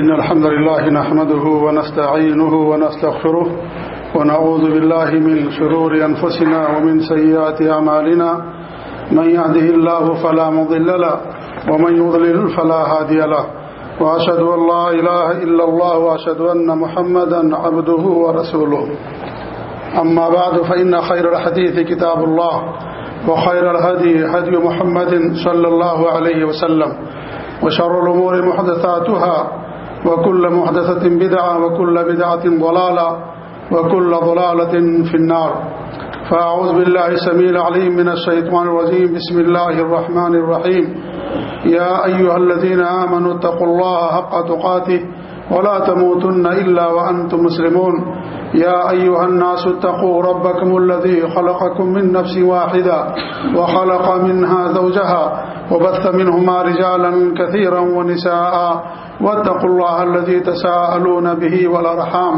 إن الحمد لله نحمده ونستعينه ونستغفره ونعوذ بالله من شرور أنفسنا ومن سيئات أعمالنا من يهده الله فلا مضل له ومن يضلل فلا هادي له وأشهد أن لا إله إلا الله وأشهد أن محمدا عبده ورسوله أما بعد فإن خير الحديث كتاب الله وخير الهدي هدي محمد صلى الله عليه وسلم وشر الأمور محدثاتها وكل محدثة بدعة وكل بدعة ضلالة وكل ضلالة في النار. فأعوذ بالله سميل عليم من الشيطان الرجيم. بسم الله الرحمن الرحيم. يا أيها الذين آمنوا اتقوا الله حق تقاته ولا تموتن إلا وأنتم مسلمون. يا أيها الناس اتقوا ربكم الذي خلقكم من نفس واحدة وخلق منها زوجها وبث منهما رجالا كثيرا ونساء واتقوا الله الذي تساءلون به والأرحام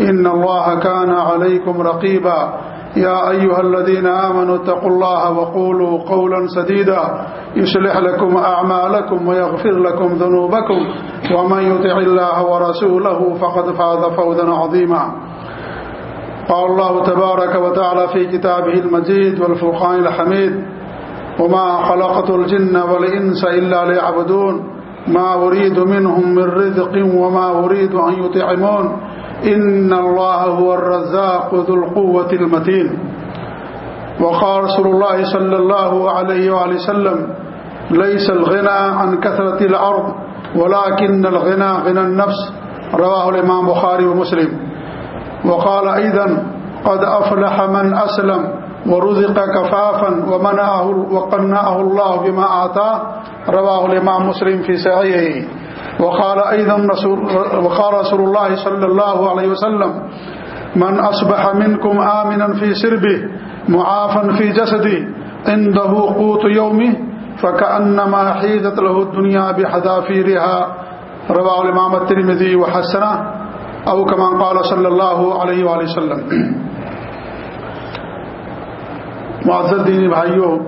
إن الله كان عليكم رقيبا يا أيها الذين آمنوا اتقوا الله وقولوا قولا سديدا يصلح لكم أعمالكم ويغفر لكم ذنوبكم ومن يطع الله ورسوله فقد فاز فوزا عظيما قال الله تبارك وتعالى في كتابه المجيد والفرقان الحميد وما خلقت الجن والإنس إلا ليعبدون ما أريد منهم من رزق وما أريد أن يطعمون إن الله هو الرزاق ذو القوة المتين وقال رسول الله صلى الله عليه وآله وسلم ليس الغنى عن كثرة الأرض ولكن الغنى غنى النفس رواه الإمام بخاري ومسلم وقال أيضا قد أفلح من أسلم ورزق كفافا ومنعه وقنعه الله بما آتاه. رواه الإمام مسلم في سعيه وقال أيضا وقال رسول الله صلى الله عليه وسلم، من أصبح منكم آمنا في سربه، معافا في جسده، عنده قوت يومه، فكأنما حيزت له الدنيا بحذافيرها. رواه الإمام الترمذي وحسنه. او کمان قال صلی اللہ علیہ وآلہ وسلم. معذر دینی بھائیوں،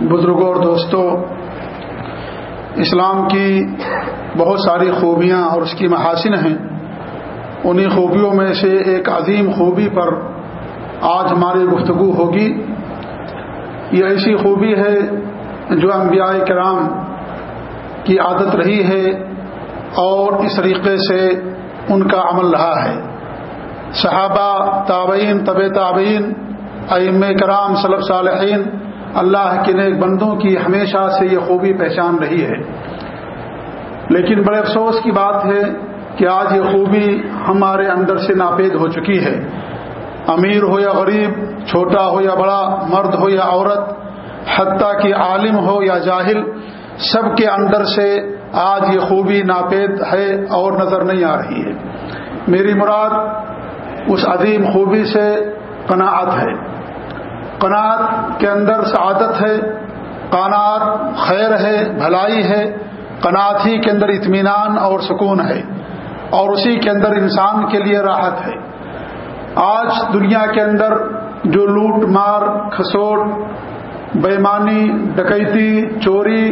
بزرگوں اور دوستوں، اسلام کی بہت ساری خوبیاں اور اس کی محاسن ہیں۔ انہی خوبیوں میں سے ایک عظیم خوبی پر آج ہماری گفتگو ہوگی۔ یہ ایسی خوبی ہے جو انبیاء کرام کی عادت رہی ہے اور اس طریقے سے ان کا عمل رہا ہے۔ صحابہ، تابعین طب تابعین ام کرام صلب صالحین، اللہ کے نیک بندوں کی ہمیشہ سے یہ خوبی پہچان رہی ہے۔ لیکن بڑے افسوس کی بات ہے کہ آج یہ خوبی ہمارے اندر سے ناپید ہو چکی ہے۔ امیر ہو یا غریب، چھوٹا ہو یا بڑا، مرد ہو یا عورت، حتیٰ کہ عالم ہو یا جاہل، سب کے اندر سے آج یہ خوبی ناپید ہے اور نظر نہیں آ رہی ہے۔ میری مراد اس عظیم خوبی سے قناعت ہے۔ قناعت کے اندر سعادت ہے، قناعت خیر ہے، بھلائی ہے، قناعت ہی کے اندر اطمینان اور سکون ہے، اور اسی کے اندر انسان کے لیے راحت ہے۔ آج دنیا کے اندر جو لوٹ مار، کھسوٹ، بےمانی، ڈکیتی، چوری،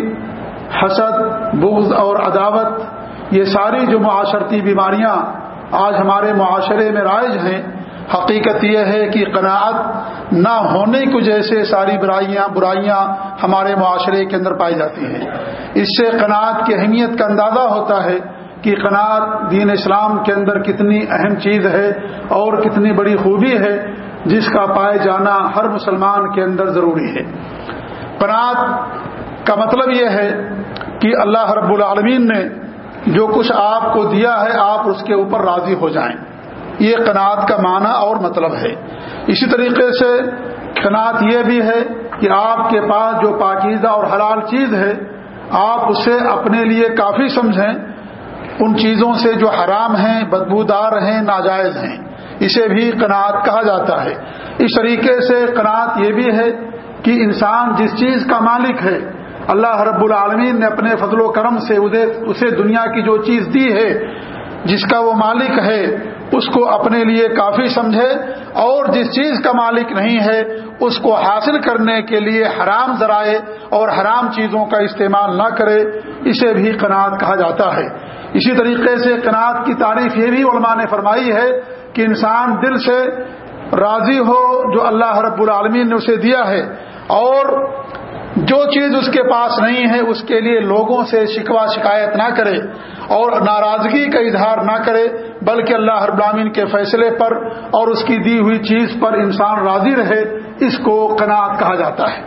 حسد، بغض اور عداوت، یہ ساری جو معاشرتی بیماریاں آج ہمارے معاشرے میں رائج ہیں، حقیقت یہ ہے کہ قناعت نہ ہونے کی جیسے ساری برائیاں برائیاں ہمارے معاشرے کے اندر پائی جاتی ہیں۔ اس سے قناعت کی اہمیت کا اندازہ ہوتا ہے کہ قناعت دین اسلام کے اندر کتنی اہم چیز ہے اور کتنی بڑی خوبی ہے، جس کا پائے جانا ہر مسلمان کے اندر ضروری ہے۔ قناعت کا مطلب یہ ہے کہ اللہ رب العالمین نے جو کچھ آپ کو دیا ہے، آپ اس کے اوپر راضی ہو جائیں۔ یہ قناعت کا معنی اور مطلب ہے۔ اسی طریقے سے قناعت یہ بھی ہے کہ آپ کے پاس جو پاکیزہ اور حلال چیز ہے، آپ اسے اپنے لیے کافی سمجھیں۔ ان چیزوں سے جو حرام ہیں، بدبودار ہیں، ناجائز ہیں، اسے بھی قناعت کہا جاتا ہے۔ اس طریقے سے قناعت یہ بھی ہے کہ انسان جس چیز کا مالک ہے، اللہ رب العالمین نے اپنے فضل و کرم سے اسے دنیا کی جو چیز دی ہے، جس کا وہ مالک ہے اس کو اپنے لیے کافی سمجھے اور جس چیز کا مالک نہیں ہے، اس کو حاصل کرنے کے لیے حرام ذرائع اور حرام چیزوں کا استعمال نہ کرے، اسے بھی قناعت کہا جاتا ہے۔ اسی طریقے سے قناعت کی تعریف یہ بھی علماء نے فرمائی ہے کہ انسان دل سے راضی ہو، جو اللہ رب العالمین نے اسے دیا ہے، اور جو چیز اس کے پاس نہیں ہے، اس کے لیے لوگوں سے شکوا شکایت نہ کرے۔ اور ناراضگی کا اظہار نہ کرے، بلکہ اللہ ہر کے فیصلے پر اور اس کی دی ہوئی چیز پر انسان راضی رہے، اس کو قناعت کہا جاتا ہے۔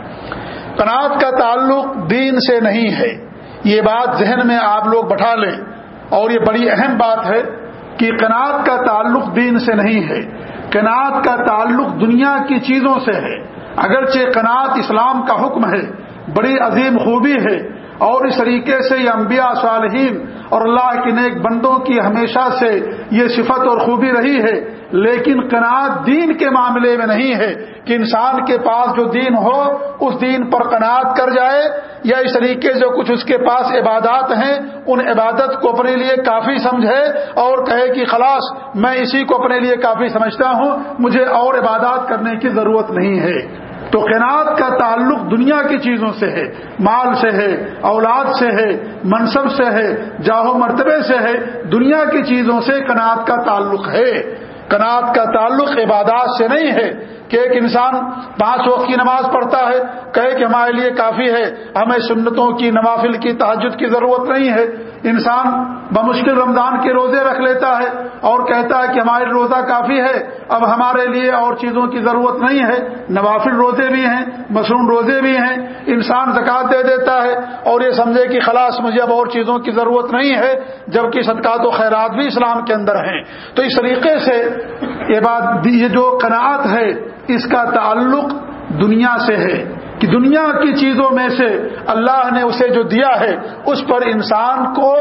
قناعت کا تعلق دین سے نہیں ہے۔ یہ بات ذہن میں آپ لوگ بٹھا لیں۔ اور یہ بڑی اہم بات ہے کہ قناعت کا تعلق دین سے نہیں ہے۔ قناعت کا تعلق دنیا کی چیزوں سے ہے۔ اگرچہ قناعت اسلام کا حکم ہے، بڑی عظیم خوبی ہے اور اس طریقے سے یہ انبیاء صالحین اور اللہ کے نیک بندوں کی ہمیشہ سے یہ صفت اور خوبی رہی ہے، لیکن قناعت دین کے معاملے میں نہیں ہے کہ انسان کے پاس جو دین ہو، اس دین پر قناعت کر جائے یا اس طریقے سے کچھ اس کے پاس عبادات ہیں، ان عبادت کو اپنے لیے کافی سمجھے اور کہے کہ خلاص، میں اسی کو اپنے لیے کافی سمجھتا ہوں، مجھے اور عبادات کرنے کی ضرورت نہیں ہے۔ تو قناعت کا تعلق دنیا کی چیزوں سے ہے، مال سے ہے، اولاد سے ہے، منصب سے ہے جاہو مرتبے سے ہے، دنیا کی چیزوں سے قناعت کا تعلق ہے۔ قناعت کا تعلق عبادات سے نہیں ہے۔ کہ ایک انسان پانچ وقت کی نماز پڑھتا ہے، کہے کہ ہمارے لیے کافی ہے، ہمیں سنتوں کی، نوافل کی تحجد کی ضرورت نہیں ہے۔ انسان بمشکل رمضان کے روزے رکھ لیتا ہے اور کہتا ہے کہ ہمارے روزہ کافی ہے، اب ہمارے لیے اور چیزوں کی ضرورت نہیں ہے۔ نوافل روزے بھی ہیں مصنوع روزے بھی ہیں۔ انسان زکات دے دیتا ہے اور یہ سمجھے کہ خلاص مجھے اب اور چیزوں کی ضرورت نہیں ہے، جبکہ صدقات و خیرات بھی اسلام کے اندر ہیں۔ تو اس طریقے سے یہ بات، یہ جو قناعت ہے اس کا تعلق دنیا سے ہے کہ دنیا کی چیزوں میں سے اللہ نے اسے جو دیا ہے، اس پر انسان کو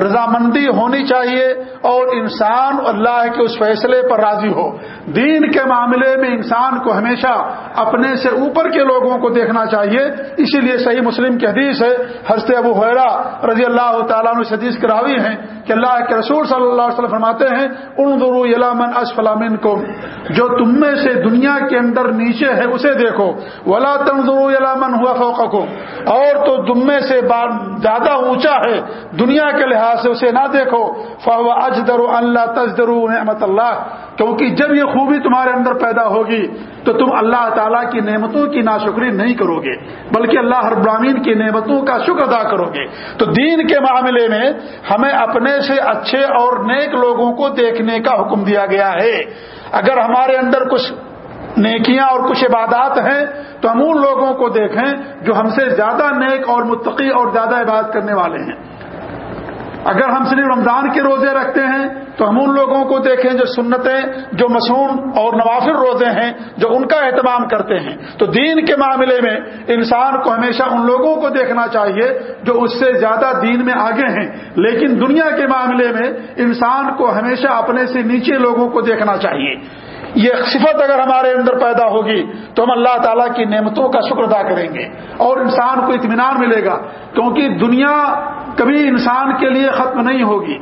رضامندی ہونی چاہیے اور انسان اللہ کے اس فیصلے پر راضی ہو۔ دین کے معاملے میں انسان کو ہمیشہ اپنے سے اوپر کے لوگوں کو دیکھنا چاہیے۔ اسی لیے صحیح مسلم کی حدیث ہے، حضرت ابو حیرا رضی اللہ تعالیٰ عنہ حدیث کے راوی ہیں کہ اللہ کے رسول صلی اللہ علیہ وسلم فرماتے ہیں ان درو یلامن اسفلامن کو جو تم میں سے دنیا کے اندر نیچے ہے، اسے دیکھو۔ ولا تنظروا یلامن ہوا فوقکم۔ اور تو تم میں سے زیادہ اونچا ہے، دنیا کے لحاظ سے اسے نہ دیکھو فہو اجدر اللہ تجدر نعمت اللہ کیونکہ جب یہ خوبی تمہارے اندر پیدا ہوگی، تو تم اللہ تعالیٰ کی نعمتوں کی ناشکری نہیں کرو گے، بلکہ اللہ ہر برامین کی نعمتوں کا شکر ادا کرو گے۔ تو دین کے معاملے میں ہمیں اپنے سے اچھے اور نیک لوگوں کو دیکھنے کا حکم دیا گیا ہے۔ اگر ہمارے اندر کچھ نیکیاں اور کچھ عبادات ہیں، تو ہم ان لوگوں کو دیکھیں جو ہم سے زیادہ نیک اور متقی اور زیادہ عبادت کرنے والے ہیں۔ اگر ہم صرف رمضان کے روزے رکھتے ہیں، تو ہم ان لوگوں کو دیکھیں جو سنتیں، جو مصون اور نوافر روزے ہیں، جو ان کا اہتمام کرتے ہیں۔ تو دین کے معاملے میں انسان کو ہمیشہ ان لوگوں کو دیکھنا چاہیے جو اس سے زیادہ دین میں آگے ہیں۔ لیکن دنیا کے معاملے میں انسان کو ہمیشہ اپنے سے نیچے لوگوں کو دیکھنا چاہیے۔ یہ صفت اگر ہمارے اندر پیدا ہوگی تو ہم اللہ تعالیٰ کی نعمتوں کا شکر ادا کریں گے اور انسان کو اطمینان ملے گا کیونکہ دنیا کبھی انسان کے لیے ختم نہیں ہوگی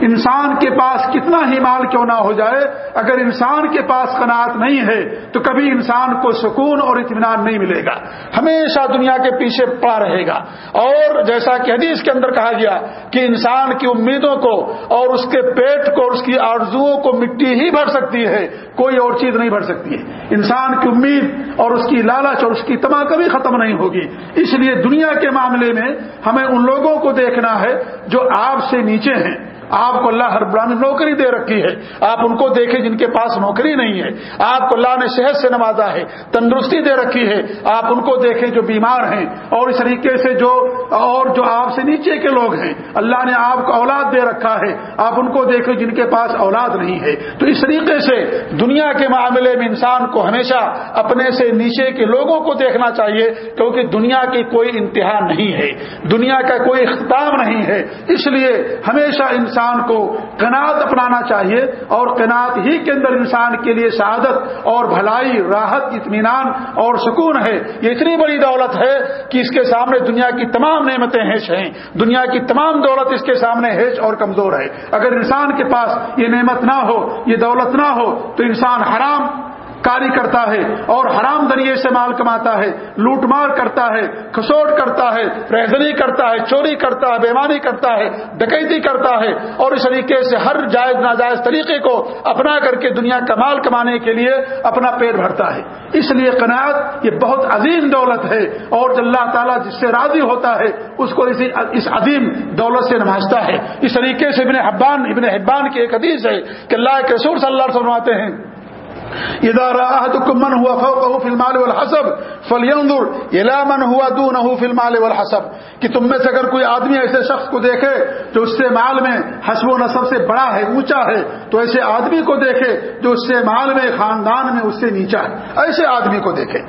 انسان کے پاس کتنا ہی مال کیوں نہ ہو جائے، اگر انسان کے پاس قناعت نہیں ہے، تو کبھی انسان کو سکون اور اطمینان نہیں ملے گا۔ ہمیشہ دنیا کے پیچھے پڑا رہے گا۔ اور جیسا کہ حدیث کے اندر کہا گیا کہ انسان کی امیدوں کو اور اس کے پیٹ کو اور اس کی آرزوؤں کو مٹی ہی بھر سکتی ہے، کوئی اور چیز نہیں بھر سکتی ہے۔ انسان کی امید اور اس کی لالچ اور اس کی تما کبھی ختم نہیں ہوگی۔ اس لیے دنیا کے معاملے میں ہمیں ان لوگوں کو دیکھنا ہے جو آپ سے نیچے ہیں۔ آپ کو اللہ ہر بلا نے نوکری دے رکھی ہے آپ ان کو دیکھیں جن کے پاس نوکری نہیں ہے آپ کو اللہ نے صحت سے نوازا ہے تندرستی دے رکھی ہے آپ ان کو دیکھیں جو بیمار ہیں اور اس طریقے سے جو اور جو آپ سے نیچے کے لوگ ہیں اللہ نے آپ کو اولاد دے رکھا ہے آپ ان کو دیکھیں جن کے پاس اولاد نہیں ہے تو اس طریقے سے دنیا کے معاملے میں انسان کو ہمیشہ اپنے سے نیچے کے لوگوں کو دیکھنا چاہیے کیونکہ دنیا کی کوئی انتہا نہیں ہے دنیا کا کوئی اختتام نہیں ہے اس لیے ہمیشہ انسان انسان کو قناعت اپنانا چاہیے اور قناعت ہی کے اندر انسان کے لیے شہادت اور بھلائی، راحت، اطمینان اور سکون ہے۔ یہ اتنی بڑی دولت ہے کہ اس کے سامنے دنیا کی تمام نعمتیں ہیش ہیں۔ دنیا کی تمام دولت اس کے سامنے ہیش اور کمزور ہے۔ اگر انسان کے پاس یہ نعمت نہ ہو، یہ دولت نہ ہو، تو انسان حرام کاری کرتا ہے اور حرام ذریعے سے مال کماتا ہے، لوٹ مار کرتا ہے، کھسوٹ کرتا ہے، رہزنی کرتا ہے، چوری کرتا ہے بیمانی کرتا ہے، ڈکیتی کرتا ہے اور اس طریقے سے ہر جائز ناجائز طریقے کو اپنا کر کے دنیا کا مال کمانے کے لیے اپنا پیٹ بھرتا ہے۔ اس لیے قناعت یہ بہت عظیم دولت ہے اور اللہ تعالیٰ جس سے راضی ہوتا ہے، اس کو اس عظیم دولت سے نمازتا ہے۔ اس طریقے سے ابن حبان ابن حبان کی ایک حدیث ہے کہ اللہ کے سور صلی اللہ فرماتے ہیں ادارہ من ہوا فوق فی المال والحسب فلینظر الى من ہوا دونه فی المال والحسب کہ تم میں سے اگر کوئی آدمی ایسے شخص کو دیکھے جو اس سے مال میں حسب و نصب سے بڑا ہے، اونچا ہے، تو ایسے آدمی کو دیکھے جو اس سے مال میں، خاندان میں اس سے نیچا ہے۔ ایسے آدمی کو دیکھے۔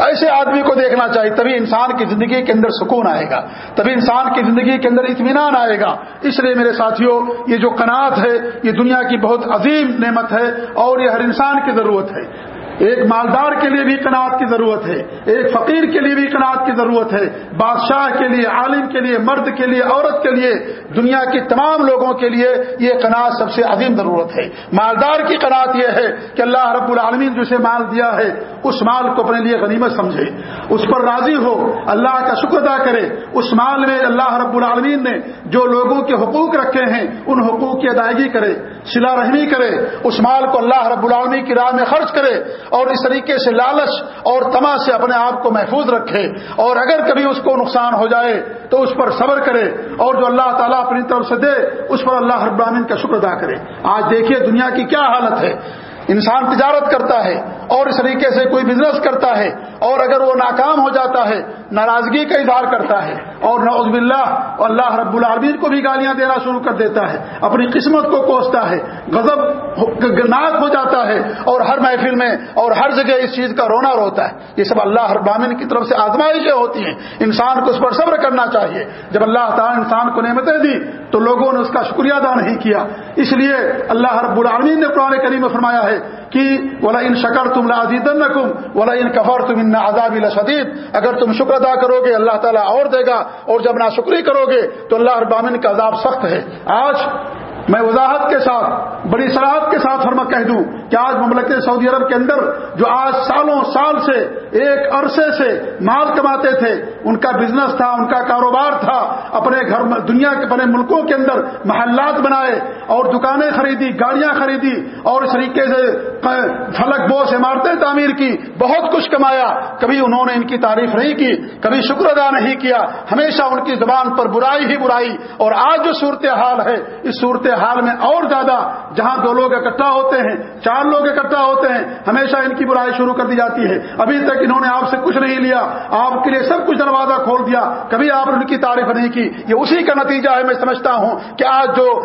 ایسے آدمی کو دیکھنا چاہیے، تبھی انسان کی زندگی کے اندر سکون آئے گا، تبھی انسان کی زندگی کے اندر اطمینان آئے گا۔ اس لیے میرے ساتھیوں، یہ جو کنات ہے، یہ دنیا کی بہت عظیم نعمت ہے اور یہ ہر انسان کی ضرورت ہے۔ ایک مالدار کے لیے بھی قناعت کی ضرورت ہے، ایک فقیر کے لیے بھی قناعت کی ضرورت ہے، بادشاہ کے لیے، عالم کے لیے، مرد کے لیے، عورت کے لیے، دنیا کی تمام لوگوں کے لیے یہ قناعت سب سے عظیم ضرورت ہے۔ مالدار کی قناعت یہ ہے کہ اللہ رب العالمین جسے مال دیا ہے، اس مال کو اپنے لیے غنیمت سمجھے۔ اس پر راضی ہو، اللہ کا شکر ادا کرے۔ اس مال میں اللہ رب العالمین نے جو لوگوں کے حقوق رکھے ہیں، ان حقوق کی ادائیگی کرے سلا رحمی کرے۔ اس مال کو اللہ رب العالمین کی راہ میں خرچ کرے۔ اور اس طریقے سے لالچ اور تما سے اپنے آپ کو محفوظ رکھے اور اگر کبھی اس کو نقصان ہو جائے تو اس پر صبر کرے اور جو اللہ تعالیٰ اپنی طرف سے دے، اس پر اللہ ہر براہین کا شکر ادا کرے۔ آج دیکھیے دنیا کی کیا حالت ہے۔ انسان تجارت کرتا ہے اور اس طریقے سے کوئی بزنس کرتا ہے اور اگر وہ ناکام ہو جاتا ہے، ناراضگی کا اظہار کرتا ہے اور نعوذ باللہ، اللہ رب العالمین کو بھی گالیاں دینا شروع کر دیتا ہے، اپنی قسمت کو کوستا ہے، غضب ناک ہو جاتا ہے اور ہر محفل میں اور ہر جگہ اس چیز کا رونا روتا ہے۔ یہ سب اللہ ابامین کی طرف سے آزمائشیں ہوتی ہیں۔ انسان کو اس پر صبر کرنا چاہیے۔ جب اللہ تعالیٰ انسان کو نعمتیں دی تو لوگوں نے اس کا شکریہ ادا نہیں کیا۔ اس لیے اللہ رب العالمین نے قرآن کریم میں فرمایا ہے کہ ولا ان شکر تم لازید نقم ولا ان کفر تم ان عذاب الشدید اگر تم شکر ادا کرو گے، اللہ تعالیٰ اور دے گا اور جب نہ شکری کرو گے تو اللہ ابامن کا عذاب سخت ہے۔ آج میں وضاحت کے ساتھ، بڑی صلاحت کے ساتھ فرما کہہ دوں کہ آج مملکت سعودی عرب کے اندر جو آج سالوں سال سے ایک عرصے سے مال کماتے تھے، ان کا بزنس تھا، ان کا کاروبار تھا، اپنے گھر دنیا کے بڑے ملکوں کے اندر محلات بنائے اور دکانیں خریدی، گاڑیاں خریدی اور اس طریقے سے فلک بوس عمارتیں تعمیر کی، بہت کچھ کمایا۔ کبھی انہوں نے ان کی تعریف نہیں کی، کبھی شکر ادا نہیں کیا۔ ہمیشہ ان کی زبان پر برائی ہی برائی اور آج جو صورتحال ہے، اس صورت حال میں اور زیادہ جہاں دو لوگ اکٹھا ہوتے ہیں، چار لوگ اکٹھا ہوتے ہیں، ہمیشہ ان کی برائی شروع کر دی جاتی ہے۔ ابھی تک انہوں نے آپ سے کچھ نہیں لیا، آپ کے لیے سب کچھ دروازہ کھول دیا۔ کبھی آپ نے ان کی تعریف نہیں کی۔ یہ اسی کا نتیجہ ہے، میں سمجھتا ہوں کہ آج جو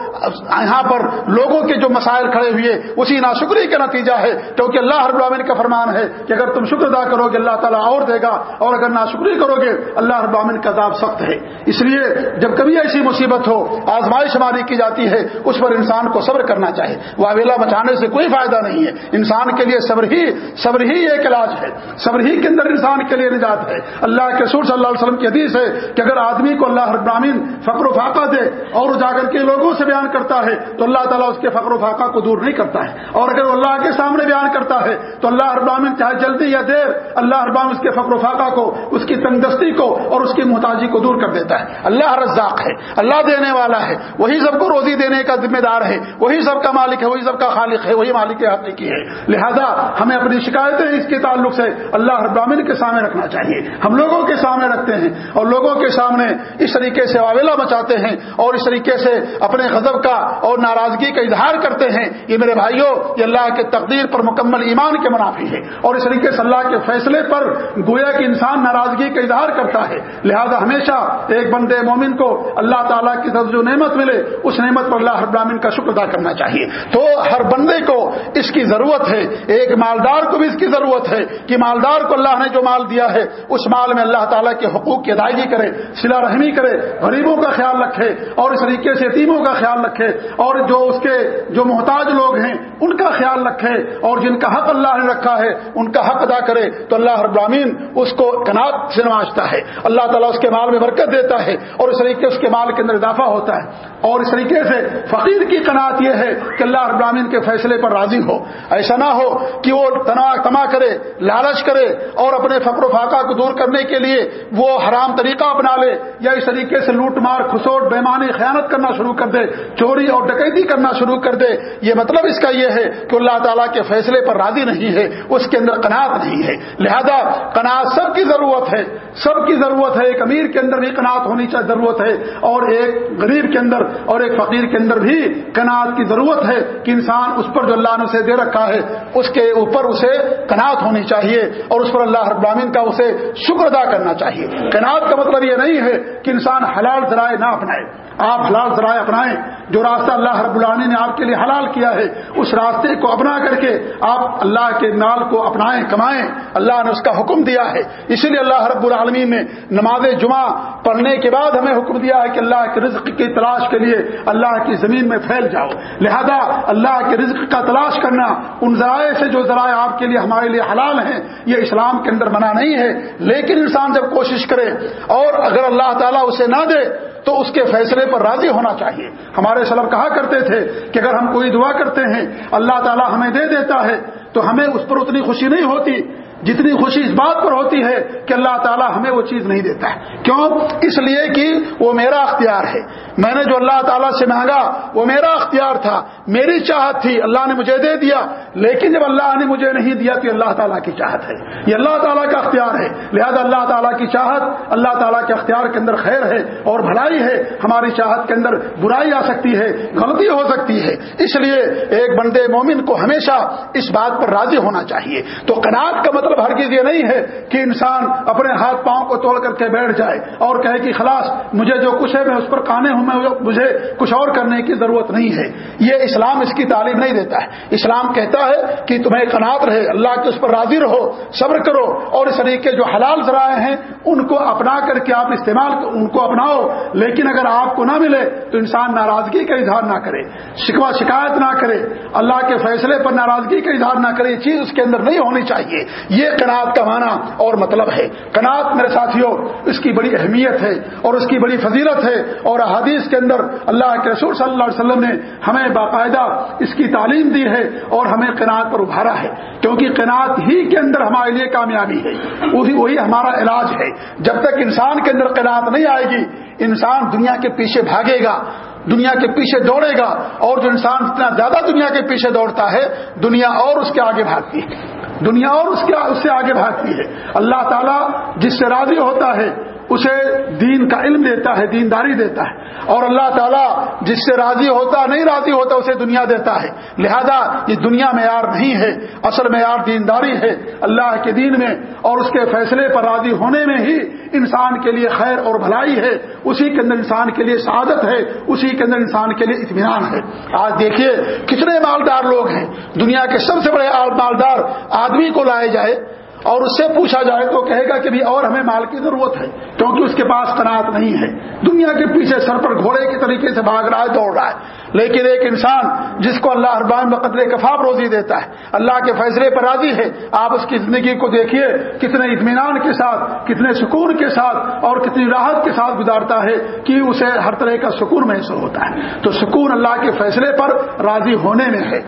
یہاں پر لوگوں کے جو مسائل کھڑے ہوئے، اسی ناشکری کا نتیجہ ہے۔ کیونکہ اللہ ہر العالمین کا فرمان ہے کہ اگر تم شکر ادا کرو گے، اللہ تعالیٰ اور دے گا، اور اگر ناشکری کرو گے، اللہ ہر العالمین کا عذاب سخت ہے۔ اس لیے جب کبھی ایسی مصیبت ہو، آزمائش ہماری کی جاتی ہے اس پر انسان کو صبر کرنا چاہیے۔ واویلا مچانے سے کوئی فائدہ نہیں ہے۔ انسان کے لیے صبر ہی صبر ہی ایک علاج ہے۔ صبر ہی کے اندر انسان کے لیے نجات ہے۔ اللہ کے سور صلی اللہ علیہ وسلم کی حدیث ہے کہ اگر آدمی کو اللہ ابراہین فقر و فاقہ دے اور جا کر کے لوگوں سے بیان کرتا ہے تو اللہ تعالیٰ اس کے فقر و فاقہ کو دور نہیں کرتا ہے۔ اور اگر وہ اللہ کے سامنے بیان کرتا ہے تو اللہ ابراہین چاہے جلدی یا دیر اللہ ابام اس کے فقر و فاقہ کو، اس کی تندرستی کو اور اس کی محتاجی کو دور کر دیتا ہے۔ اللہ رزاق ہے۔ اللہ دینے والا ہے۔ وہی سب کو روزی دینے کا ذمہ دار ہے، وہی سب کا مالک ہے، وہی سب کا خالق ہے، وہی مالک حقیقی ہے۔ لہذا ہمیں اپنی شکایتیں اس کے تعلق سے اللہ ابراہین کے سامنے رکھنا چاہیے۔ ہم لوگوں کے سامنے رکھتے ہیں اور لوگوں کے سامنے اس طریقے سے واویلا مچاتے ہیں اور اس طریقے سے اپنے غضب کا اور ناراضگی کا اظہار کرتے ہیں۔ یہ میرے بھائیوں، یہ اللہ کے تقدیر پر مکمل ایمان کے منافی ہے اور اس طریقے سے اللہ کے فیصلے پر گویا کہ انسان ناراضگی کا اظہار کرتا ہے۔ لہذا ہمیشہ ایک بندے مومن کو اللہ تعالیٰ کی طرف جو نعمت ملے، اس نعمت پر اللہ ابراہین کا شکر ادا کرنا چاہیے۔ تو ہر بندے کو اس کی ضرورت ہے، ایک مالدار کو بھی اس کی ضرورت ہے کہ مالدار کو اللہ نے جو مال دیا ہے، اس مال میں اللہ تعالیٰ کے حقوق کی ادائیگی کرے، سلا رحمی کرے، غریبوں کا خیال رکھے اور اس طریقے سے یتیموں کا خیال رکھے اور جو اس کے جو محتاج لوگ ہیں، ان کا خیال رکھے اور جن کا حق اللہ نے رکھا ہے، ان کا حق ادا کرے۔ تو اللہ رب العالمین اس کو کنات سے نوازتا ہے۔ اللہ تعالیٰ اس کے مال میں برکت دیتا ہے اور اس طریقے اس کے مال کے اندر اضافہ ہوتا ہے۔ اور اس طریقے سے فقیر کی قناعت یہ ہے کہ اللہ رب العالمین کے فیصلے پر راضی ہو۔ ایسا نہ ہو کہ وہ تنا تما کرے، لالچ کرے اور اپنے فقر و فاقہ کو دور کرنے کے لیے وہ حرام طریقہ اپنا لے یا اس طریقے سے لوٹ مار خسوٹ بیمانی خیانت کرنا شروع کر دے، چوری اور ڈکیتی کرنا شروع کر دے۔ یہ مطلب اس کا یہ ہے کہ اللہ تعالیٰ کے فیصلے پر راضی نہیں ہے، اس کے اندر قناعت نہیں ہے۔ لہذا قناعت سب کی ضرورت ہے، سب کی ضرورت ہے۔ ایک امیر کے اندر بھی قناعت ہونی چاہیے ضرورت ہے اور ایک غریب کے اندر اور ایک فقیر کے اندر بھی قناعت کی ضرورت ہے کہ انسان اس پر جو اللہ نے اسے دے رکھا ہے، اس کے اوپر اسے کنات ہونی چاہیے اور اس پر اللہ رب العالمین کا اسے شکر ادا کرنا چاہیے۔ قناعت کا مطلب یہ نہیں ہے کہ انسان حلال ذرائع نہ اپنائے۔ آپ حلال ذرائع اپنائیں جو راستہ اللہ رب العالمین نے آپ کے لیے حلال کیا ہے، اس راستے کو اپنا کر کے آپ اللہ کے نال کو اپنائیں، کمائیں۔ اللہ نے اس کا حکم دیا ہے۔ اسی لیے اللہ رب العالمین نے نماز جمعہ پڑھنے کے بعد ہمیں حکم دیا ہے کہ اللہ کے رزق کی تلاش کے لیے اللہ کی زمین میں پھیل جاؤ۔ لہذا اللہ کے رزق کا تلاش کرنا ان ذرائع سے جو ذرائع آپ کے لیے ہمارے لیے حلال ہیں، یہ اسلام کے اندر منع نہیں ہے۔ لیکن انسان جب کوشش کرے اور اگر اللہ تعالیٰ اسے نہ دے تو اس کے فیصلے پر راضی ہونا چاہیے۔ ہمارے سلب کہا کرتے تھے کہ اگر ہم کوئی دعا کرتے ہیں، اللہ تعالیٰ ہمیں دے دیتا ہے، تو ہمیں اس پر اتنی خوشی نہیں ہوتی جتنی خوشی اس بات پر ہوتی ہے کہ اللہ تعالیٰ ہمیں وہ چیز نہیں دیتا ہے۔ کیوں؟ اس لیے کہ وہ میرا اختیار ہے۔ میں نے جو اللہ تعالیٰ سے مانگا، وہ میرا اختیار تھا۔ میری چاہت تھی۔ اللہ نے مجھے دے دیا۔ لیکن جب اللہ نے مجھے نہیں دیا تو اللہ تعالیٰ کی چاہت ہے۔ یہ اللہ تعالیٰ کا اختیار ہے۔ لہذا اللہ تعالیٰ کی چاہت اللہ تعالیٰ کے اختیار کے اندر خیر ہے اور بھلائی ہے۔ ہماری چاہت کے اندر برائی آ سکتی ہے، غلطی ہو سکتی ہے۔ اس لیے ایک بندے مومن کو ہمیشہ اس بات پر راضی ہونا چاہیے۔ تو کناٹ کا مطلب ہرگز یہ نہیں ہے کہ انسان اپنے ہاتھ پاؤں کو توڑ کر کے بیٹھ جائے اور کہے کہ خلاص، مجھے جو کچھ ہے میں اس پر کانے ہوں، میں مجھے کچھ اور کرنے کی ضرورت نہیں ہے۔ یہ اسلام اس کی تعلیم نہیں دیتا ہے۔ اسلام کہتا ہے کہ تمہیں قناط رہے، اللہ کے اس پر راضی رہو، صبر کرو اور اس طریقے جو حلال ذرائع ہیں، ان کو اپنا کر کے آپ استعمال ان کو اپناؤ۔ لیکن اگر آپ کو نہ ملے تو انسان ناراضگی کا اظہار نہ کرے شکوا شکایت نہ کرے۔ اللہ کے فیصلے پر ناراضگی کا اظہار نہ کرے، یہ چیز اس کے اندر نہیں ہونی چاہیے۔ یہ کنات کا معنی اور مطلب ہے۔ کنات میرے ساتھیوں اس کی بڑی اہمیت ہے اور اس کی بڑی فضیلت ہے اور حدیث کے اندر اللہ کے رسول صلی اللہ علیہ وسلم نے ہمیں باقاعدہ اس کی تعلیم دی ہے اور ہمیں قناعت پر ابھارا ہے۔ کیونکہ قناعت ہی کے اندر ہمارے لیے کامیابی ہے۔ وہی وہی ہمارا علاج ہے۔ جب تک انسان کے اندر قناعت نہیں آئے گی، انسان دنیا کے پیچھے بھاگے گا، دنیا کے پیچھے دوڑے گا اور جو انسان اتنا زیادہ دنیا کے پیچھے دوڑتا ہے، دنیا اور اس کے آگے بھاگتی ہے۔ دنیا اور اس کے اس سے آگے بھاگتی ہے۔ اللہ تعالیٰ جس سے راضی ہوتا ہے اسے دین کا علم دیتا ہے، دینداری دیتا ہے۔ اور اللہ تعالیٰ جس سے راضی ہوتا، نہیں راضی ہوتا، اسے دنیا دیتا ہے۔ لہذا یہ دنیا معیار نہیں ہے، اصل معیار دینداری ہے۔ اللہ کے دین میں اور اس کے فیصلے پر راضی ہونے میں ہی انسان کے لیے خیر اور بھلائی ہے۔ اسی کے اندر انسان کے لیے سعادت ہے، اسی کے اندر انسان کے لیے اطمینان ہے۔ آج دیکھیے کتنے مالدار لوگ ہیں۔ دنیا کے سب سے بڑے مالدار آدمی کو لائے جائے۔ اور اس سے پوچھا جائے تو کہے گا کہ بھی اور ہمیں مال کی ضرورت ہے، کیونکہ اس کے پاس تناط نہیں ہے۔ دنیا کے پیچھے سر پر گھوڑے کے طریقے سے بھاگ رہا ہے، دوڑ رہا ہے۔ لیکن ایک انسان جس کو اللہ اربان میں قدر کفاف روزی دیتا ہے، اللہ کے فیصلے پر راضی ہے۔ آپ اس کی زندگی کو دیکھیے، کتنے اطمینان کے ساتھ، کتنے سکون کے ساتھ اور کتنی راحت کے ساتھ گزارتا ہے کہ اسے ہر طرح کا سکون محسوس ہوتا ہے۔ تو سکون اللہ کے فیصلے پر راضی ہونے میں ہے۔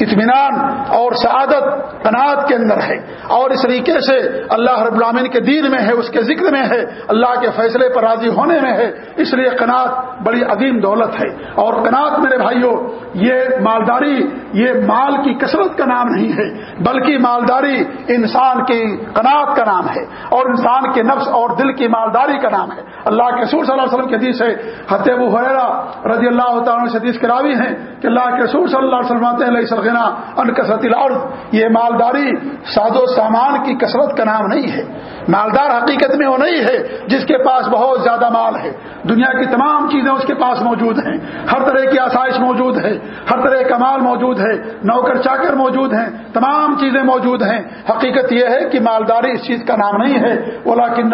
اطمینان اور سعادت قناعت کے اندر ہے اور اس طریقے سے اللہ رب العامن کے دین میں ہے، اس کے ذکر میں ہے، اللہ کے فیصلے پر راضی ہونے میں ہے، اس لیے قناعت بڑی عظیم دولت ہے۔ اور قناعت میرے بھائیوں یہ مالداری، یہ مال کی کثرت کا نام نہیں ہے، بلکہ مالداری انسان کی قناعت کا نام ہے۔ اور انسان کے نفس اور دل کی مالداری کا نام ہے۔ اللہ کے سور صلی اللہ علیہ وسلم کے حدیث ہے حتیب حیرا رضی اللہ تعالیٰ سے حدیث کے راوی ہیں کہ اللہ کے سور صلی اللہ علیہ وسلم ان کثرت الارض، یہ مالداری ساد و سامان کی کثرت کا نام نہیں ہے۔ مالدار حقیقت میں وہ نہیں ہے جس کے پاس بہت زیادہ مال ہے۔ دنیا کی تمام چیزیں اس کے پاس موجود ہیں۔ ہر طرح کی آسائش موجود ہے۔ ہر طرح کا مال موجود ہے۔ نوکر چاکر موجود ہیں۔ تمام چیزیں موجود ہیں۔ حقیقت یہ ہے کہ مالداری اس چیز کا نام نہیں ہے۔ اولا کن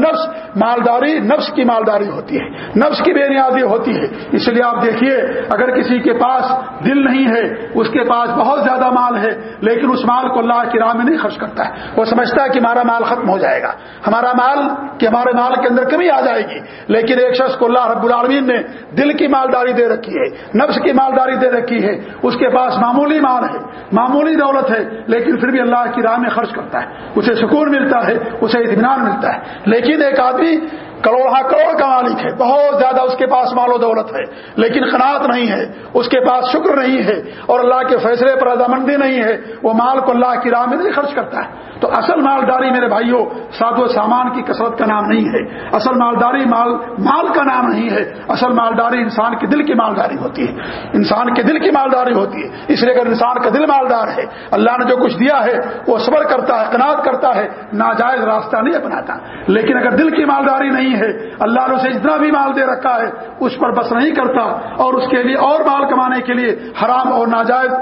نفس مالداری نفس کی مالداری ہوتی ہے۔ نفس کی بے نیازی ہوتی ہے۔ اس لیے آپ دیکھیے، اگر کسی کے پاس دل نہیں ہے، اس کے پاس بہت زیادہ مال ہے، لیکن اس مال کو اللہ کی راہ میں نہیں خرچ کرتا ہے۔ وہ سمجھتا ہے کہ ہمارا مال ختم ہو جائے گا۔ ہمارا مال کہ ہمارے مال کے اندر کمی آ جائے گی۔ لیکن ایک شخص کو اللہ رب العالمین نے دل کی مالداری دے رکھی ہے، نفس کی مالداری دے رکھی ہے۔ اس کے پاس معمولی مال ہے، معمولی دولت ہے، لیکن پھر بھی اللہ کی راہ میں خرچ کرتا ہے۔ اسے سکون ملتا ہے، اسے اطمینان ملتا ہے۔ لیکن ایک آدمی کروڑ ہاں کروڑ کا مالک ہے، بہت زیادہ اس کے پاس مال و دولت ہے، لیکن قناعت نہیں ہے، اس کے پاس شکر نہیں ہے، اور اللہ کے فیصلے پر رضامندی نہیں ہے، وہ مال کو اللہ کی راہ میں نہیں خرچ کرتا ہے۔ تو اصل مالداری میرے بھائیوں ساد و سامان کی کثرت کا نام نہیں ہے۔ اصل مالداری مال مال کا نام نہیں ہے، اصل مالداری انسان کے دل کی مالداری ہوتی ہے۔ انسان کے دل کی مالداری ہوتی ہے، اس لیے اگر انسان کا دل مالدار ہے، اللہ نے جو کچھ دیا ہے، وہ صبر کرتا ہے، قناعت کرتا ہے، ناجائز راستہ نہیں اپناتا۔ لیکن اگر دل کی مالداری نہیں ہے۔ اللہ نے اسے جتنا بھی مال دے رکھا ہے، اس پر بس نہیں کرتا۔ اور اس کے لیے اور مال کمانے کے لیے حرام اور ناجائز